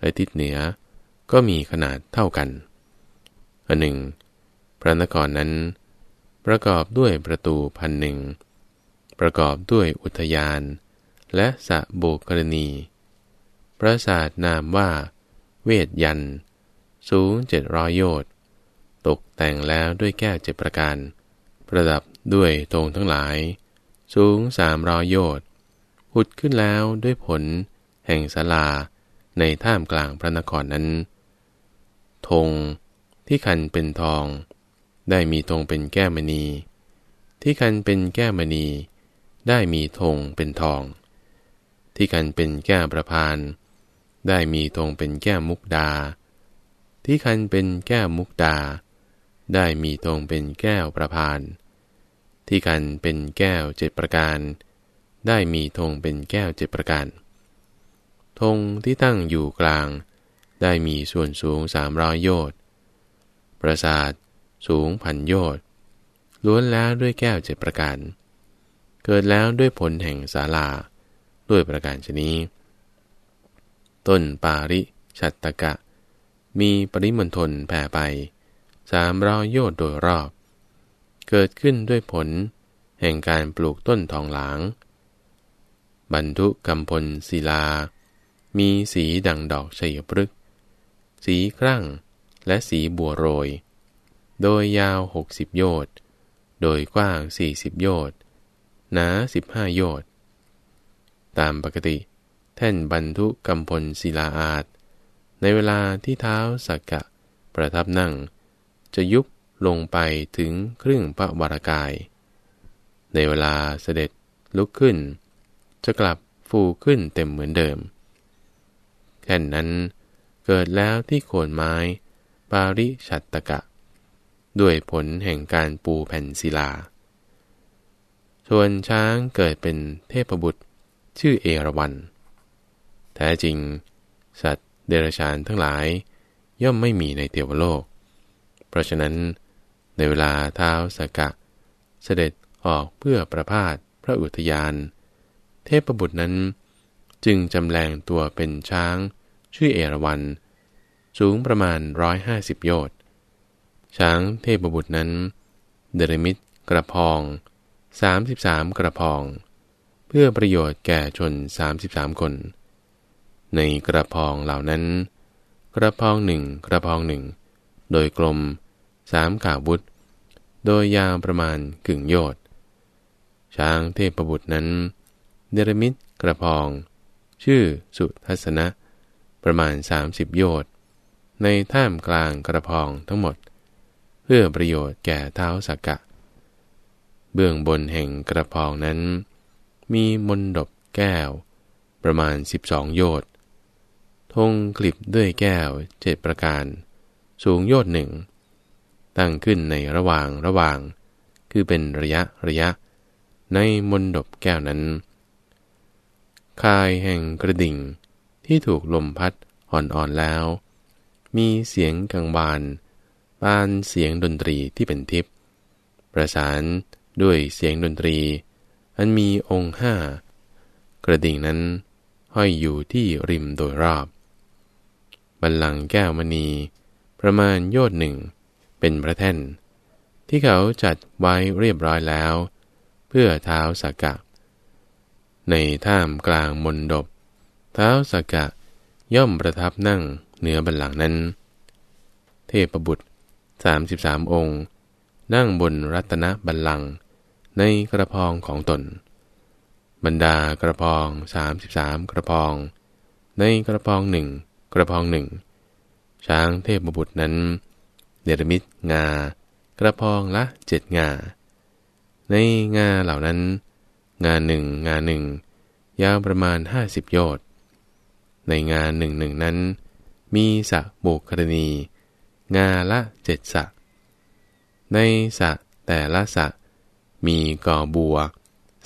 [SPEAKER 1] และทิศเหนือ ก็มีขนาดเท่ากัน อันหนึ่ง พระนครนั้น ประกอบด้วยประตูพันหนึ่ง ประกอบด้วยอุทยาน และสะโบกรณี ปราสาทนามว่า เวทยัน สูงเจ็ดร้อยโยชน์ตกแต่งแล้วด้วยแก้วเจ็ดประการ ประดับด้วยธงทั้งหลาย สูงสามรอยโยชน์หุดขึ้นแล้วด้วยผล แห่งสลาในท่ามกลางพระนครนั้นธงที่คันเป็นทอง ได้มีธงเป็นแก้มณี ที่คันเป็นแก้มณี ได้มีธงเป็นทอง ที่คันเป็นแก้ประพาน ได้มีธงเป็นแก้มุกดา ที่คันเป็นแก้มุกดา ได้มีธงเป็นแก้วประพาน ที่กันเป็นแก้วเจ็ดประการ ได้มีธงเป็นแก้วเจ็ดประการธงที่ตั้งอยู่กลาง ได้มีส่วนสูงสามร้อยโยชน์ประสาทสูงพันโยชน์ล้วนแล้วด้วยแก้วเจ็ดประการ เกิดแล้วด้วยผลแห่งศาลา ด้วยประการชนี้ ต้นปาริชัตตกะ มีปริมณฑลแผ่ไปสามร้อยโยชน์โดยรอบ เกิดขึ้นด้วยผล แห่งการปลูกต้นทองหลาง บรรทุกำพลศิลา มีสีดังดอกชัยพฤกษ์สีครั่งและสีบัวโรย โดยยาวหกสิบโยชน์โดยกว้างสี่สิบโยชน์หนาสิบห้าโยชน์ตามปกติ แท่นบรรทุกกำพลศิลาอาจ ในเวลาที่เท้าสักกะประทับนั่ง จะยุบ ลงไปถึงครึ่งพระวรากาย ในเวลาเสด็จลุกขึ้น จะกลับฟูขึ้นเต็มเหมือนเดิม แค่นั้นเกิดแล้วที่โคนไม้ ปาริชัตตกะ ด้วยผลแห่งการปูแผ่นศิลาส่วนช้างเกิดเป็นเทพบุตรชื่อเอราวัน แท้จริง สัตว์เดรัจฉานทั้งหลายย่อมไม่มีในเทวโลก เพราะฉะนั้น ในเวลาเท้าสกกะ เสด็จออกเพื่อประพาสพระอุทยาน เทพบุตรนั้นจึงจำแรงตัวเป็นช้าง ชื่อเอราวัน สูงประมาณร้อยห้าสิบโยชน์ช้างเทพบุตรนั้น เดรมิตกระพองสามสิบสามกระพอง เพื่อประโยชน์แก่ชนสามสิบสามคน ในกระพองเหล่านั้น กระพองหนึ่งกระพองหนึ่ง โดยกลม สามกาบุตร โดยยาวประมาณกึ่งโยชน์ช้างเทพบุตรนั้น เดรมิตกระพอง ชื่อสุทัศนะ ประมาณสามสิบโยชน์ในท่ามกลางกระพองทั้งหมด เพื่อประโยชน์แก่เท้าสักกะ เบื้องบนแห่งกระพองนั้น มีมนดบแก้ว ประมาณสิบองโยชน์ธงกลิบด้วยแก้วเจ็ดประการ สูงโยชน์หนึ่ง ตั้งขึ้นในระหว่างระหว่าง คือเป็นระยะระยะ ในมนดบแก้วนั้น คายแห่งกระดิ่งที่ถูกลมพัดอ่อนๆแล้ว มีเสียงกังวานปานเสียงดนตรีที่เป็นทิพย์ประสานด้วยเสียงดนตรี อันมีองค์ห้ากระดิ่งนั้น ห้อยอยู่ที่ริมโดยรอบ บัลลังก์แก้วมณี ประมาณโยดหนึ่ง เป็นพระแท่น ที่เขาจัดไว้เรียบร้อยแล้ว เพื่อเท้าสักกะ ในท่ามกลางมนดบ เท้าสักกะย่อมประทับนั่งเหนือบัลลังก์นั้น เทพบุตรสามสิบสามองค์ นั่งบนรัตนบัลลังก์ในกระพองของตน บรรดากระพองสามสิบสามกระพอง ในกระพองหนึ่งกระพองหนึ่งช้างเทพบุตรนั้น เนรมิตงา กระพองละเจ็ดงา ในงาเหล่านั้น งานหนึ่งงานหนึ่งยาวประมาณห้าสิบโยชน์ในงานหนึ่งหนึ่งนั้น มีสะโบุครณี งาละเจ็ดสะ ในสะแต่ละสะ มีกอบัว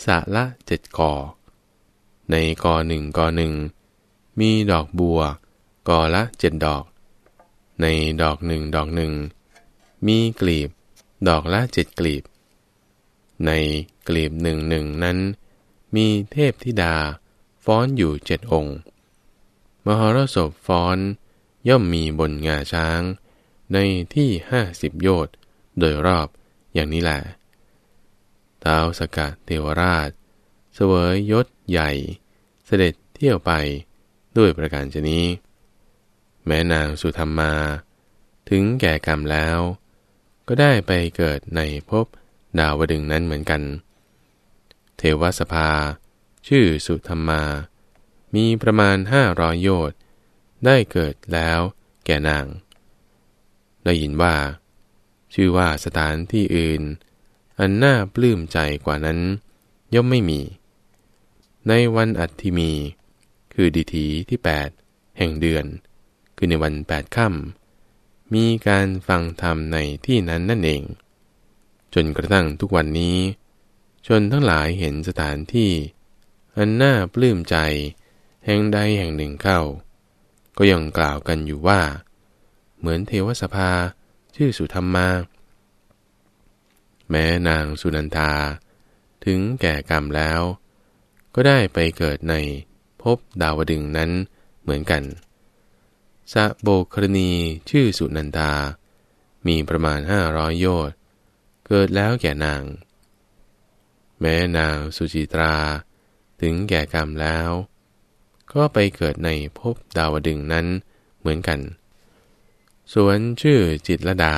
[SPEAKER 1] สะละเจ็ดกอ ในกอหนึ่งกอหนึ่งมีดอกบัวกอละเจ็ดดอก ในดอกหนึ่งดอกหนึ่ง มีกลีบ ดอกละเจ็ดกลีบ ในกลีบหนึ่งหนึ่งนั้น มีเทพธิดา ฟ้อนอยู่เจ็ดองค์ มหรสพฟ้อนย่อมมีบนงาช้าง ในที่ห้าสิบโยชน์โดยรอบอย่างนี้แหละท้าวสกัดเทวราช เสวยยศใหญ่ เสด็จเที่ยวไปด้วยประการชนี้ แม้นางสุธรรมมา ถึงแก่กรรมแล้ว ก็ได้ไปเกิดในภพดาวดึงนั้นเหมือนกัน เทวสภา ชื่อสุธรรมา มีประมาณห้ารอยโยชน์ได้เกิดแล้วแก่นาง ได้ยินว่า ชื่อว่าสถานที่อื่น อันน่าปลื้มใจกว่านั้น ย่อมไม่มี ในวันอัติมี คือดีทีที่ 8 แห่งเดือน คือในวันแปดค่ำมีการฟังธรรมในที่นั้นนั่นเอง จนกระทั่งทุกวันนี้ ชนทั้งหลายเห็นสถานที่ อันน่าปลื้มใจ แห่งใดแห่งหนึ่งเข้า ก็ยังกล่าวกันอยู่ว่า เหมือนเทวสภาชื่อสุธรรมมาแม้นางสุนันทา ถึงแก่กรรมแล้ว ก็ได้ไปเกิดในภพดาวดึงนั้นเหมือนกัน สะโบครณีชื่อสุนันทามีประมาณห้าร้อยโยชน์เกิดแล้วแก่นาง แม้นางสุจิตรา ถึงแก่กรรมแล้ว ก็ไปเกิดในภพดาวดึงนั้นเหมือนกันส่วนชื่อจิตรดา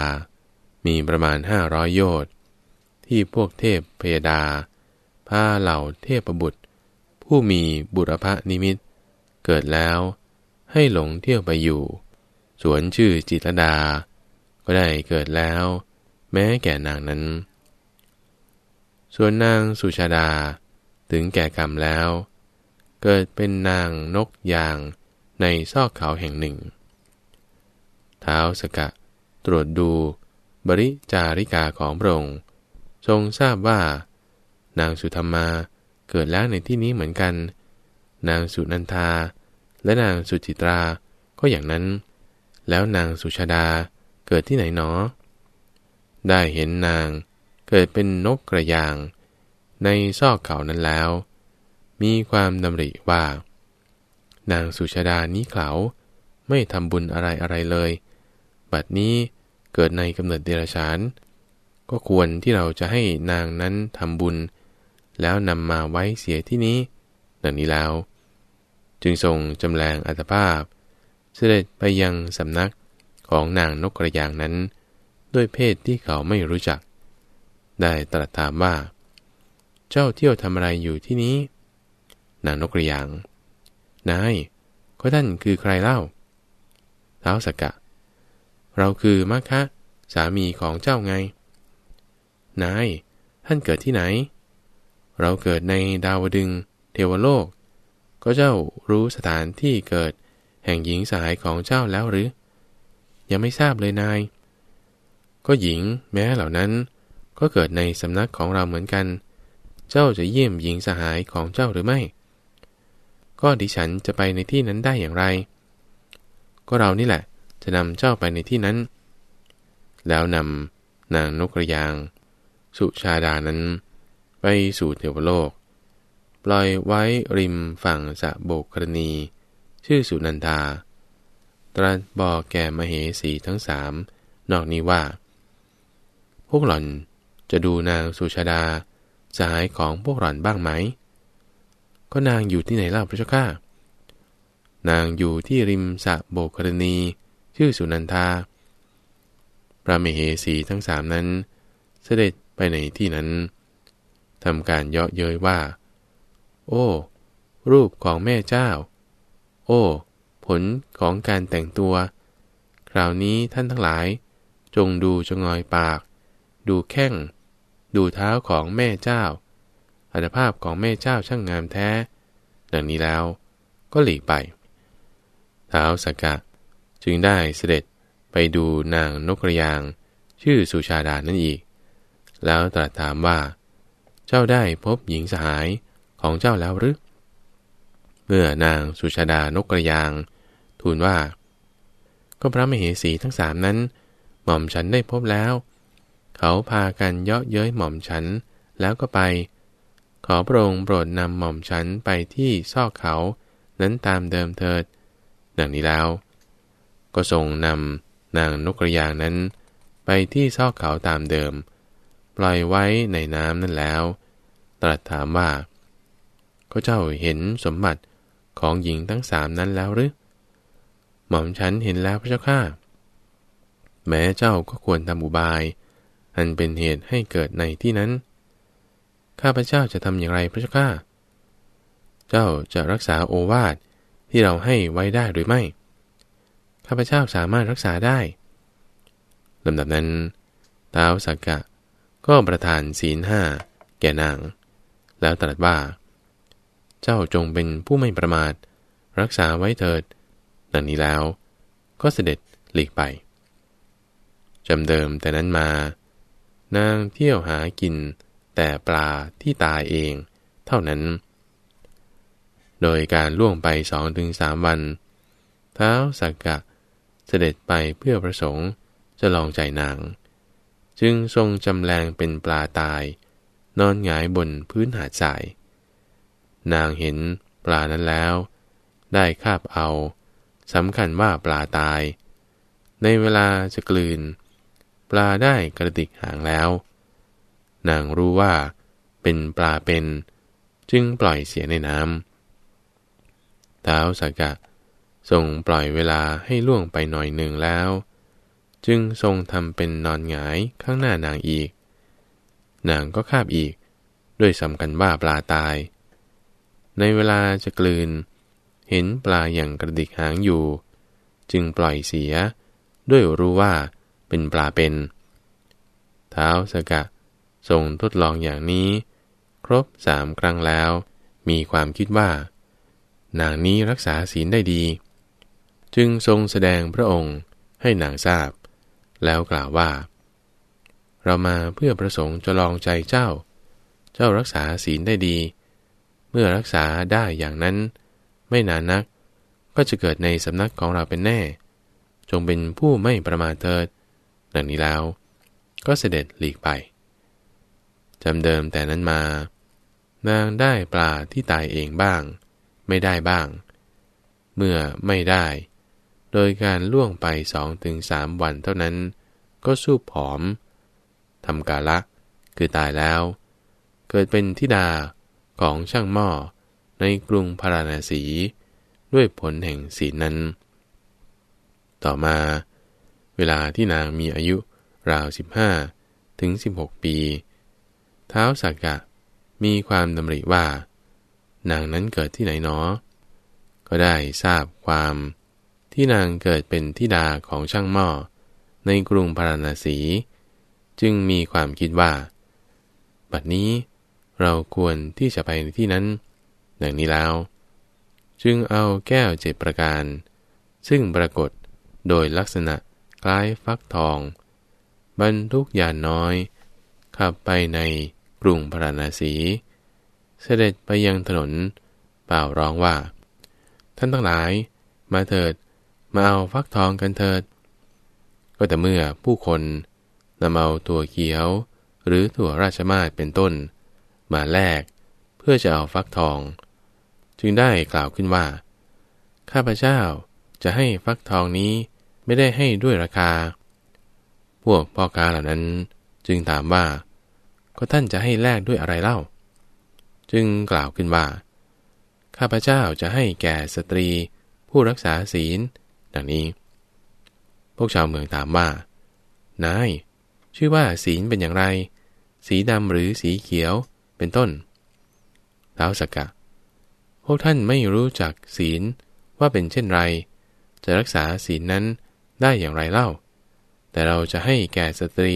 [SPEAKER 1] มีประมาณห้าร้อยโยชน์ที่พวกเทพพยดาพาเหล่าเทพบุตร ผู้มีบุรพนิมิต เกิดแล้ว ให้หลงเที่ยวไปอยู่ สวนชื่อจิตรดา ก็ได้เกิดแล้ว แม้แก่นางนั้น ส่วนนางสุชาดาถึงแก่กรรมแล้ว เกิดเป็นนางนกยางในซอกเขาแห่งหนึ่ง เท้าสกะ ตรวจดูบริจาริกาของพระองค์ทรงทราบว่า นางสุธรรมาเกิดแล้วในที่นี้เหมือนกัน นางสุนันทา และนางสุจิตราก็อย่างนั้น แล้วนางสุชาดาเกิดที่ไหนหนอ ได้เห็นนางเกิดเป็นนกกระยาง ในซอกเขานั้นแล้ว มีความดำริว่า นางสุชาดานี้เขาไม่ทำบุญอะไรอะไรเลย บัดนี้เกิดในกำเนิดเดรัจฉาน ก็ควรที่เราจะให้นางนั้นทำบุญ แล้วนำมาไว้เสียที่นี้ดังนี้แล้ว จึงทรงจำแรงอัตภาพ เสด็จไปยังสำนักของนางนกกระยางนั้น ด้วยเพศที่เขาไม่รู้จัก ได้ตรัสถามว่า เจ้าเที่ยวทำอะไรอยู่ที่นี้ นางนกกระยาง นายก็ท่านคือใครเล่าเท้าสกกะ เราคือมัคคะสามีของเจ้าไง นาย ท่านเกิดที่ไหน เราเกิดในดาวดึงเทวโลก ก็เจ้ารู้สถานที่เกิด แห่งหญิงสายของเจ้าแล้วหรือ ยังไม่ทราบเลยนาย ก็หญิงแม้เหล่านั้น ก็เกิดในสำนักของเราเหมือนกัน เจ้าจะเยี่ยมหญิงสหายของเจ้าหรือไม่ ก็ดิฉันจะไปในที่นั้นได้อย่างไร ก็เรานี่แหละ จะนำเจ้าไปในที่นั้น แล้วนำนางนกกระยาง สุชาดานั้น ไปสู่เทวโลก ปล่อยไว้ริมฝั่งสะโบกรณี ชื่อสุนันทา ตรัสบอกแก่มเหสีทั้งสามนอกนี้ว่า พวกหล่อนจะดูนางสุชาดาสหายของพวกหล่อนบ้างไหม ก็นางอยู่ที่ไหนเล่าพระเจ้าข้านางอยู่ที่ริมสะโบกรณี ชื่อสุนันทา พระมเหสีทั้งสามนั้น เสด็จไปในที่นั้นทำการเยาะเย้ยว่า โอ้ รูปของแม่เจ้า โอ้ ผลของการแต่งตัว คราวนี้ท่านทั้งหลาย จงดูจงอยปาก ดูแข้ง ดูเท้าของแม่เจ้า อัตภาพของแม่เจ้าช่างงามแท้ ดังนี้แล้วก็หลีกไปท้าวสกกะจึงได้เสด็จไปดูนางนกกระยาง ชื่อสุชาดานั่นอีก แล้วตรัสถามว่า เจ้าได้พบหญิงสหาย ของเจ้าแล้วหรือ เมื่อนางสุชาดานกกระยาง ทูลว่า ก็พระมเหสีทั้งสามนั้น หม่อมฉันได้พบแล้ว เขาพากันเยาะเย้ยหม่อมฉันแล้วก็ไป ขอพระองค์โปรดนำหม่อมฉันไปที่ซอกเขานั้นตามเดิมเถิด ดังนี้แล้ว ก็ทรงนำนางนกกระยางนั้น ไปที่ซอกเขาตามเดิม ปล่อยไว้ในน้ำนั่นแล้ว ตรัสถามว่า ก็เจ้าเห็นสมบัติของหญิงทั้งสามนั้นแล้วหรือ หม่อมฉันเห็นแล้วพระเจ้าข้าแม้เจ้าก็ควรทำอุบาย อันเป็นเหตุให้เกิดในที่นั้น ข้าพระเจ้าจะทำอย่างไรพระเจ้าข้า เจ้าจะรักษาโอวาทที่เราให้ไว้ได้หรือไม่ ข้าพเจ้าสามารถรักษาได้ลำดับนั้นท้าวสักกะ ก็ประทานศีลห้าแก่นาง แล้วตรัสว่า เจ้าจงเป็นผู้ไม่ประมาท รักษาไว้เถิดดังนี้แล้ว ก็เสด็จหลีกไปจำเดิมแต่นั้นมา นางเที่ยวหากินแต่ปลาที่ตายเอง เท่านั้น โดยการล่วงไปสองถึงสามวันเท้าสักกะเสด็จไปเพื่อประสงค์จะลองใจนาง จึงทรงจำแรงเป็นปลาตาย นอนหงายบนพื้นหาดทราย นางเห็นปลานั้นแล้ว ได้คาบเอาสำคัญว่าปลาตาย ในเวลาจะกลืน ปลาได้กระดิกหางแล้ว นางรู้ว่า เป็นปลาเป็น จึงปล่อยเสียในน้ำท้าวสักกะทรงปล่อยเวลาให้ล่วงไปหน่อยหนึ่งแล้ว จึงทรงทำเป็นนอนหงายข้างหน้านางอีก นางก็คาบอีก ด้วยสำคัญว่าปลาตาย ในเวลาจะกลืน เห็นปลาอย่างกระดิกหางอยู่ จึงปล่อยเสีย ด้วยรู้ว่าเป็นปลาเป็นเท้าสกะทรงทดลองอย่างนี้ ครบสามครั้งแล้ว มีความคิดว่า นางนี้รักษาศีลได้ดี จึงทรงแสดงพระองค์ให้นางทราบ แล้วกล่าวว่า เรามาเพื่อประสงค์จะลองใจเจ้า เจ้ารักษาศีลได้ดี เมื่อรักษาได้อย่างนั้น ไม่นานนัก ก็จะเกิดในสำนักของเราเป็นแน่ จงเป็นผู้ไม่ประมาทเถิด ดังนี้แล้ว ก็เสด็จหลีกไปจำเดิมแต่นั้นมา นางได้ปลาที่ตายเองบ้าง ไม่ได้บ้าง เมื่อไม่ได้ โดยการล่วงไปสองถึงสามวันเท่านั้น ก็สู้ผอมทำกาละ คือตายแล้ว เกิดเป็นทิดา ของช่างหม้อในกรุงพาราณสี ด้วยผลแห่งศีลนั้น ต่อมา เวลาที่นางมีอายุราวสิบห้าถึงสิบหกปี เท้าสักกะมีความดำริว่า นางนั้นเกิดที่ไหนเนาะก็ได้ทราบความที่นางเกิดเป็นทิดาของช่างหม้อ ในกรุงพาราณสี จึงมีความคิดว่า บัดนี้ เราควรที่จะไปในที่นั้น ดังนี้แล้ว จึงเอาแก้วเจ็ดประการ ซึ่งปรากฏโดยลักษณะคล้ายฟักทอง บรรทุกยานน้อย ขับไปในกรุงพาราณสี เสด็จไปยังถนนเป่าร้องว่า ท่านทั้งหลาย มาเถิด มาเอาฟักทองกันเถิด ก็แต่เมื่อผู้คนนำเอาตัวเขียวหรือถั่วราชมาศเป็นต้น มาแลกเพื่อจะเอาฟักทอง จึงได้กล่าวขึ้นว่า ข้าพเจ้าจะให้ฟักทองนี้ไม่ได้ให้ด้วยราคา พวกพ่อค้าเหล่านั้นจึงถามว่า ก็ท่านจะให้แลกด้วยอะไรเล่า จึงกล่าวขึ้นว่า ข้าพเจ้าจะให้แก่สตรีผู้รักษาศีล ดังนี้ พวกชาวเมืองถามว่า นาย ชื่อว่าศีลเป็นอย่างไร สีดำหรือสีเขียว เป็นต้นท้าวสกกะ พวกท่านไม่รู้จักศีลว่าเป็นเช่นไร จะรักษาศีลนั้นได้อย่างไรเล่า แต่เราจะให้แก่สตรี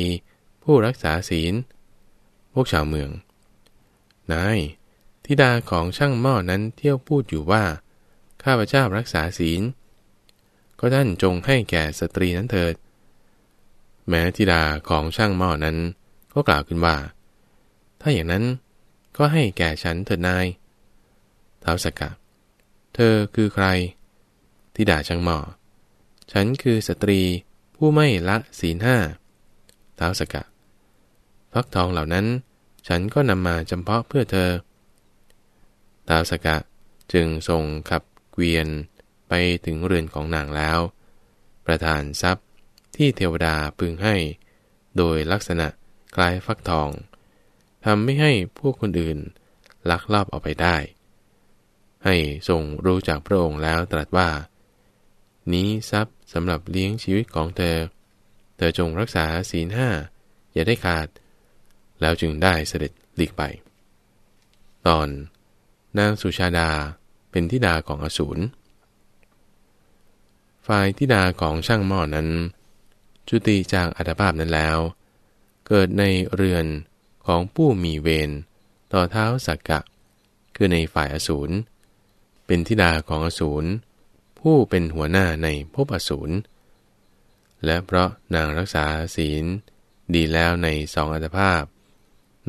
[SPEAKER 1] ผู้รักษาศีล พวกชาวเมือง นายธิดาของช่างหม้อนั้นเที่ยวพูดอยู่ว่า ข้าพเจ้ารักษาศีล ก็ท่านจงให้แก่สตรีนั้นเถิด แม้ธิดาของช่างหม้อนั้นก็กล่าวขึ้นว่า ถ้าอย่างนั้น ก็ให้แก่ฉันเถิดนายท้าวสกกะ เธอคือใคร ที่ด่าช่างหมอ ฉันคือสตรีผู้ไม่ละศีลห้าท้าวสกกะ ฟักทองเหล่านั้น ฉันก็นำมาจำเพาะเพื่อเธอท้าวสกกะจึงทรงขับเกวียนไปถึงเรือนของนางแล้ว ประทานทรัพย์ที่เทวดาพึงให้ โดยลักษณะคล้ายฟักทอง ทำไม่ให้พวกคนอื่น ลักลอบเอาไปได้ ให้ทรงรู้จากพระองค์แล้วตรัสว่า นี้ทรัพย์สำหรับเลี้ยงชีวิตของเธอ เธอจงรักษาศีลห้าอย่าได้ขาด แล้วจึงได้เสด็จหลีกไป ตอน นางสุชาดาเป็นทิดาของอสูรฝ่ายทิดาของช่างหม้อนั้น จุติจากอัตภาพนั้นแล้ว เกิดในเรือน ของผู้มีเวรต่อเท้าสักกะ คือในฝ่ายอสูร เป็นธิดาของอสูร ผู้เป็นหัวหน้าในภพอสูร และเพราะนางรักษาศีล ดีแล้วในสองอัตภาพ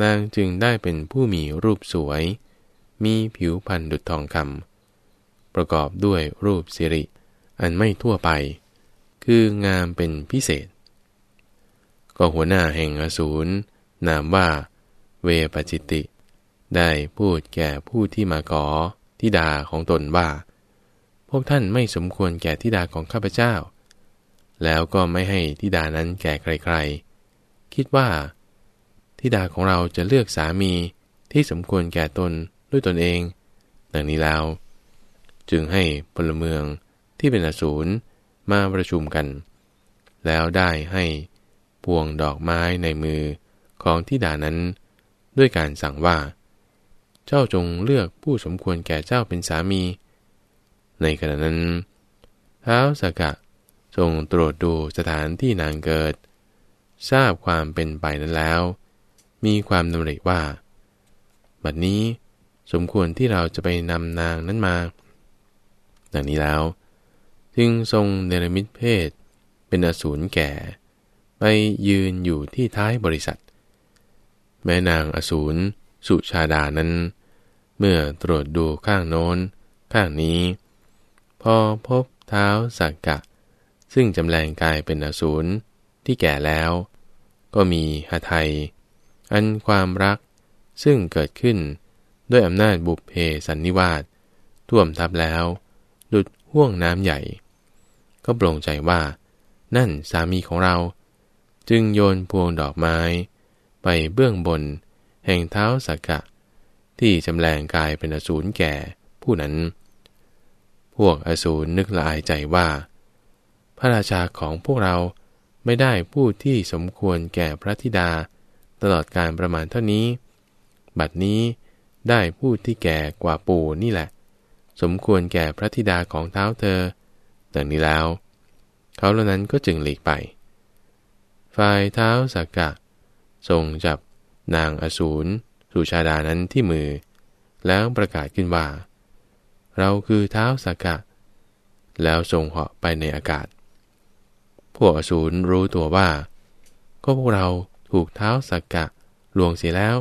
[SPEAKER 1] นางจึงได้เป็นผู้มีรูปสวย มีผิวพรรณดุจทองคำประกอบด้วยรูปสิริ อันไม่ทั่วไป คืองามเป็นพิเศษ ก็หัวหน้าแห่งอสูร นามว่า เวปจิติ ได้พูดแก่ผู้ที่มาขอทิดาของตนว่า พวกท่านไม่สมควรแก่ทิดาของข้าพเจ้า แล้วก็ไม่ให้ทิดานั้นแก่ใครๆ คิดว่าทิดาของเราจะเลือกสามีที่สมควรแก่ตนด้วยตนเอง ดังนี้แล้ว จึงให้พลเมืองที่เป็นอสูรมาประชุมกัน แล้วได้ให้พวงดอกไม้ในมือ ของทิดานั้น ด้วยการสั่งว่า เจ้าจงเลือกผู้สมควรแก่เจ้าเป็นสามี ในขณะนั้นเท้าสกะทรงตรวจดูสถานที่นางเกิด ทราบความเป็นไปนั้นแล้ว มีความดำริว่า บัดนี้สมควรที่เราจะไปนำนางนั้นมา ดังนี้แล้ว จึงทรงเนรมิตเพศเป็นอสูรแก่ ไปยืนอยู่ที่ท้ายบริษัท แม่นางอสูรสุชาดานั้น เมื่อตรวจดูข้างโน้น ข้างนี้ พอพบเท้าสักกะ ซึ่งจำแรงกายเป็นอสูรที่แก่แล้ว ก็มีหไทย อันความรักซึ่งเกิดขึ้นด้วยอำนาจบุพเพสันนิวาสท่วมทับแล้ว ดุดห่วงน้ำใหญ่ ก็ปลงใจว่า นั่นสามีของเรา จึงโยนพวงดอกไม้ ไปเบื้องบน แห่งเท้าสักกะ ที่จำแรงกายเป็นอสูรแก่ผู้นั้น พวกอสูรนึกละอายใจว่า พระราชาของพวกเราไม่ได้ผู้ที่สมควรแก่พระธิดา ตลอดการประมาณเท่านี้ บัดนี้ได้ผู้ที่แก่กว่าปู่นี่แหละ สมควรแก่พระธิดาของเท้าเธอดังนี้แล้ว เขาเหล่านั้นก็จึงหลีกไปฝ่ายเท้าสักกะ ทรงจับนางอสูรสุชาดานั้นที่มือ แล้วประกาศขึ้นว่า เราคือเท้าสักกะ แล้วทรงเหาะไปในอากาศ พวกอสูรรู้ตัวว่า ก็พวกเราถูกเท้าสักกะลวงเสียแล้ว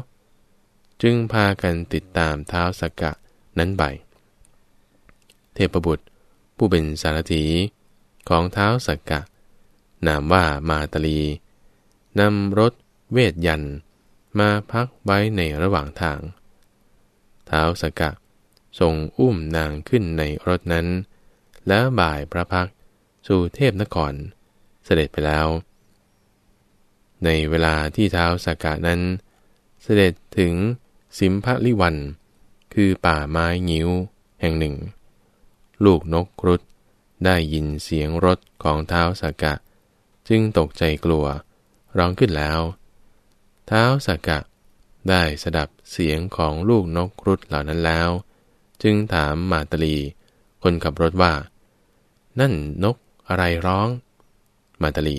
[SPEAKER 1] จึงพากันติดตามเท้าสักกะนั้นไป เทพบุตรผู้เป็นสารถีของเท้าสักกะ นามว่ามาตลีนำรถ เวทยัน มาพักไว้ในระหว่างทาง เท้าสกะทรงอุ้มนางขึ้นในรถนั้น แล้วบ่ายพระพักสู่เทพนครเสด็จไปแล้ว ในเวลาที่เท้าสกกะนั้น เสด็จถึงสิมพลิวัน คือป่าไม้งิ้วแห่งหนึ่ง ลูกนกครุฑได้ยินเสียงรถของเท้าสากะ จึงตกใจกลัว ร้องขึ้นแล้ว เท้าสากกะ ได้สดับเสียงของลูกนกครุฑเหล่านั้นแล้ว จึงถามมาตลี คนขับรถว่า นั่นนกอะไรร้อง มาตลี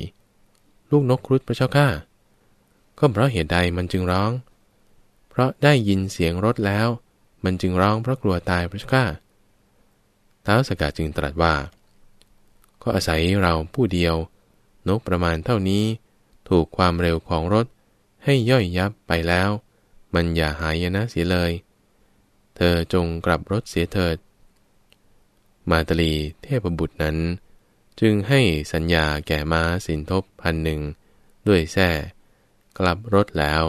[SPEAKER 1] ลูกนกครุฑพระเจ้าข้าก็เพราะเหตุใดมันจึงร้อง เพราะได้ยินเสียงรถแล้ว มันจึงร้องเพราะกลัวตายพระเจ้าข้าท้าวสกัดจึงตรัสว่า ก็อาศัยเราผู้เดียว นกประมาณเท่านี้ ถูกความเร็วของรถ ให้ย่อยยับไปแล้ว มันอย่าหายนะเสียเลย เธอจงกลับรถเสียเถิด มาตลีเทพบุตรนั้น จึงให้สัญญาแก่ม้าสินทบพันหนึ่ง ด้วยแส้กลับรถแล้ว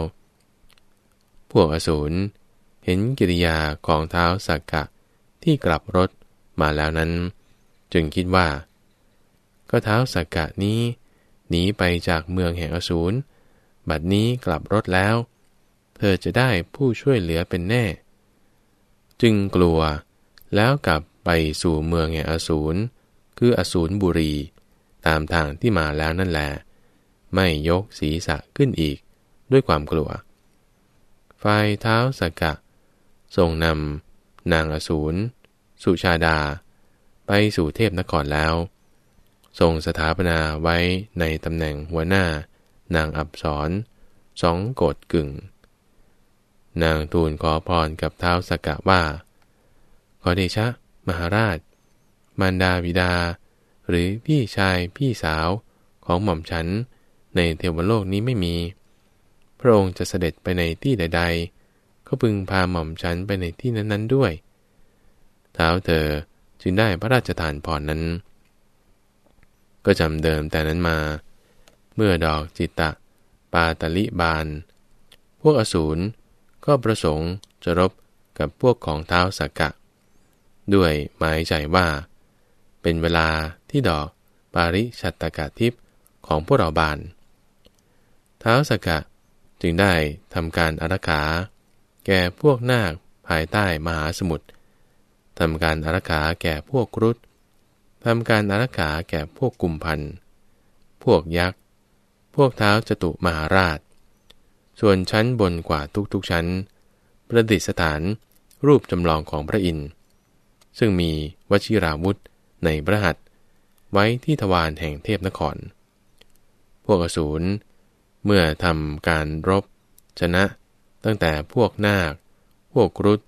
[SPEAKER 1] พวกอสูรเห็นกิริยาของเท้าสักกะที่กลับรถมาแล้วนั้น จึงคิดว่า ก็เท้าสักกะนี้หนีไปจากเมืองแห่งอสูร บัดนี้กลับรถแล้ว เธอจะได้ผู้ช่วยเหลือเป็นแน่ จึงกลัวแล้วกลับไปสู่เมืองแห่งอสูรคืออสูรบุรี ตามทางที่มาแล้วนั่นแหละไม่ยกศีรษะขึ้นอีกด้วยความกลัว ฝ่ายเท้าสกกะทรงนำนางอสูร สุชาดา ไปสู่เทพนครแล้ว ทรงสถาปนาไว้ในตำแหน่งหัวหน้า นางอับสรสองโกดกึ่ง นางทูลขอพรกับเท้าสกกะว่า ขอเดชะ มหาราช มารดาบิดา หรือพี่ชายพี่สาวของหม่อมฉันในเทวโลกนี้ไม่มี พระองค์จะเสด็จไปในที่ใด ๆ ก็พึงพาหม่อมฉันไปในที่นั้นๆด้วย เท้าเธอจึงได้พระราชทานพรนั้น ก็จำเดิมแต่นั้นมา เมื่อดอกจิตตะ ปาตลิบาน พวกอสูรก็ประสงค์จะรบกับพวกของเท้าสักกะ ด้วยหมายใจว่า เป็นเวลาที่ดอกปาริชัตตกะทิพย์ของพวกเราบาน เท้าสักกะจึงได้ทำการอารักขา แก่พวกนาคภายใต้มหาสมุทรทำการอารักขาแก่พวกครุฑทำการอารักขาแก่พวกกุมพัน พวกยักษ์ พวกเท้าจตุมหาราช ส่วนชั้นบนกว่าทุกๆชั้น ประดิษฐานรูปจำลองของพระอินทร์ ซึ่งมีวชิราวุธในพระหัตถ์ไว้ที่ทวารแห่งเทพนคร พวกอสูรเมื่อทำการรบ ชนะตั้งแต่พวกนาค พวกรุฑ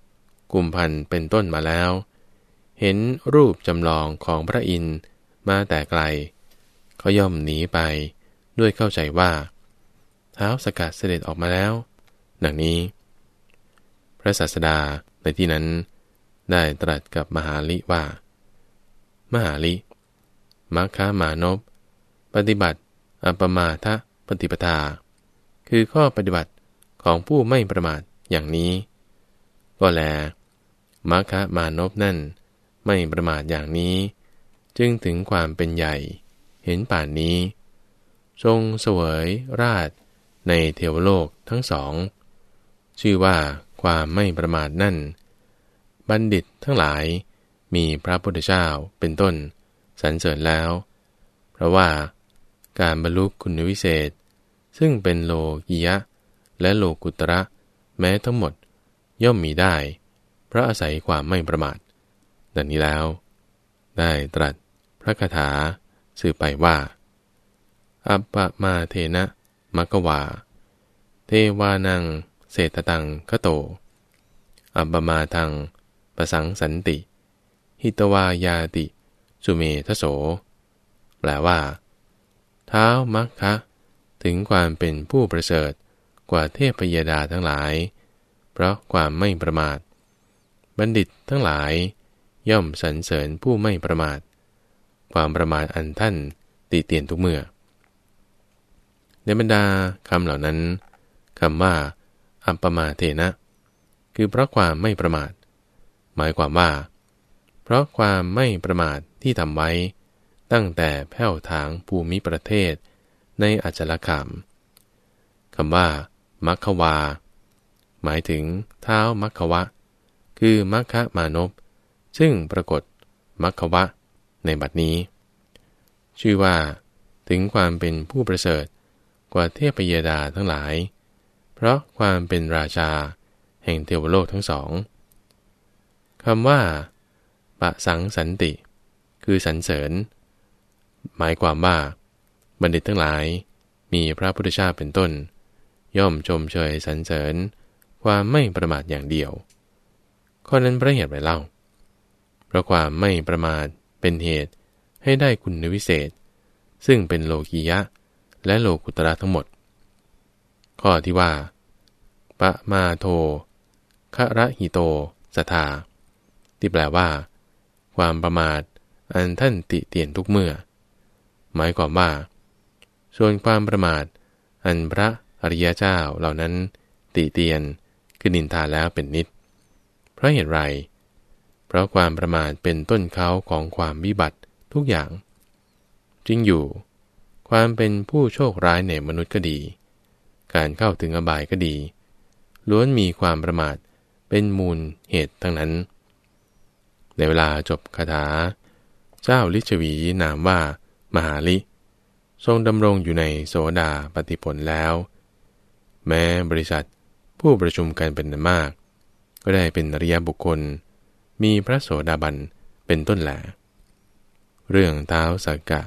[SPEAKER 1] กุมพันเป็นต้นมาแล้ว เห็นรูปจำลองของพระอินทร์มาแต่ไกลเขาย่อมหนีไป ด้วยเข้าใจว่าเท้าสกัดเสด็จออกมาแล้ว ดังนี้ พระศาสดาในที่นั้น ได้ตรัสกับมหาลิว่า มหาลิมัคคามานพปฏิบัติอัปมาทะปฏิปทา คือข้อปฏิบัติของผู้ไม่ประมาทอย่างนี้ก็แลมัคคามานพนั่นไม่ประมาทอย่างนี้ จึงถึงความเป็นใหญ่ เห็นป่านนี้ ทรงเสวยราชในเทวโลกทั้งสอง ชื่อว่าความไม่ประมาทนั่น บัณฑิตทั้งหลายมีพระพุทธเจ้าเป็นต้นสรรเสริญแล้ว เพราะว่าการบรรลุคุณวิเศษ ซึ่งเป็นโลกิยะ และโลกุตระแม้ทั้งหมดย่อมมีได้ เพราะอาศัยความไม่ประมาทดังนี้แล้ว ได้ตรัสพระคาถาสื่อไปว่า อัปปมาเทนะมะกวา เทวานัง เศรษตังคโต อัปปมาทังประสังสันติ หิตวายาติ สุเมทโส แปลว่า เท้ามัคคะถึงความเป็นผู้ประเสริฐกว่าเทพยดาทั้งหลาย เพราะความไม่ประมาท บัณฑิตทั้งหลาย ย่อมสรรเสริญผู้ไม่ประมาท ความประมาทอันท่านตีเตียนทุกเมื่อ ในบรรดาคำเหล่านั้นคำว่า อัปปมาเทนะ คือเพราะความไม่ประมาท หมายความว่า เพราะความไม่ประมาทที่ทำไว้ ตั้งแต่แผ่วทางภูมิประเทศ ในอัจฉรคามคำว่า มัคควา หมายถึงเท้ามัคควะ คือมัคคะมานพซึ่งปรากฏมัคควะในบัดนี้ ชื่อว่า ถึงความเป็นผู้ประเสริฐ กว่าเทพเยดาทั้งหลาย เพราะความเป็นราชา แห่งเทวโลกทั้งสองคำว่าปะสังสันติ คือสรรเสริญ หมายความว่า บัณฑิตทั้งหลาย มีพระพุทธเจ้าเป็นต้น ย่อมชมเชยสรรเสริญ ความไม่ประมาทอย่างเดียวข้อนั้นพระเหตุไรเล่า เพราะความไม่ประมาทเป็นเหตุให้ได้คุณวิเศษ ซึ่งเป็นโลกียะ และโลกุตระทั้งหมด ข้อที่ว่า ปะมาโทคะระหิโตสทา ที่แปลว่า ความประมาท อันท่านติเตียนทุกเมื่อ หมายความว่า ส่วนความประมาท อันพระอริยเจ้าเหล่านั้น ติเตียนคือนินทาแล้วเป็นนิด เพราะเหตุไร เพราะความประมาทเป็นต้นเขาของความวิบัติทุกอย่าง จริงอยู่ ความเป็นผู้โชคร้ายในมนุษย์ก็ดี การเข้าถึงอบายก็ดี ล้วนมีความประมาทเป็นมูลเหตุทั้งนั้น ในเวลาจบคาถา เจ้าลิชวีนามว่า มหาลิ ทรงดำรงอยู่ในโสดาปฏิผลแล้ว แม้บริษัทผู้ประชุมกันเป็นมาก ก็ได้เป็นอริยบุคคล มีพระโสดาบันเป็นต้นแหลเรื่องเท้าสักกะ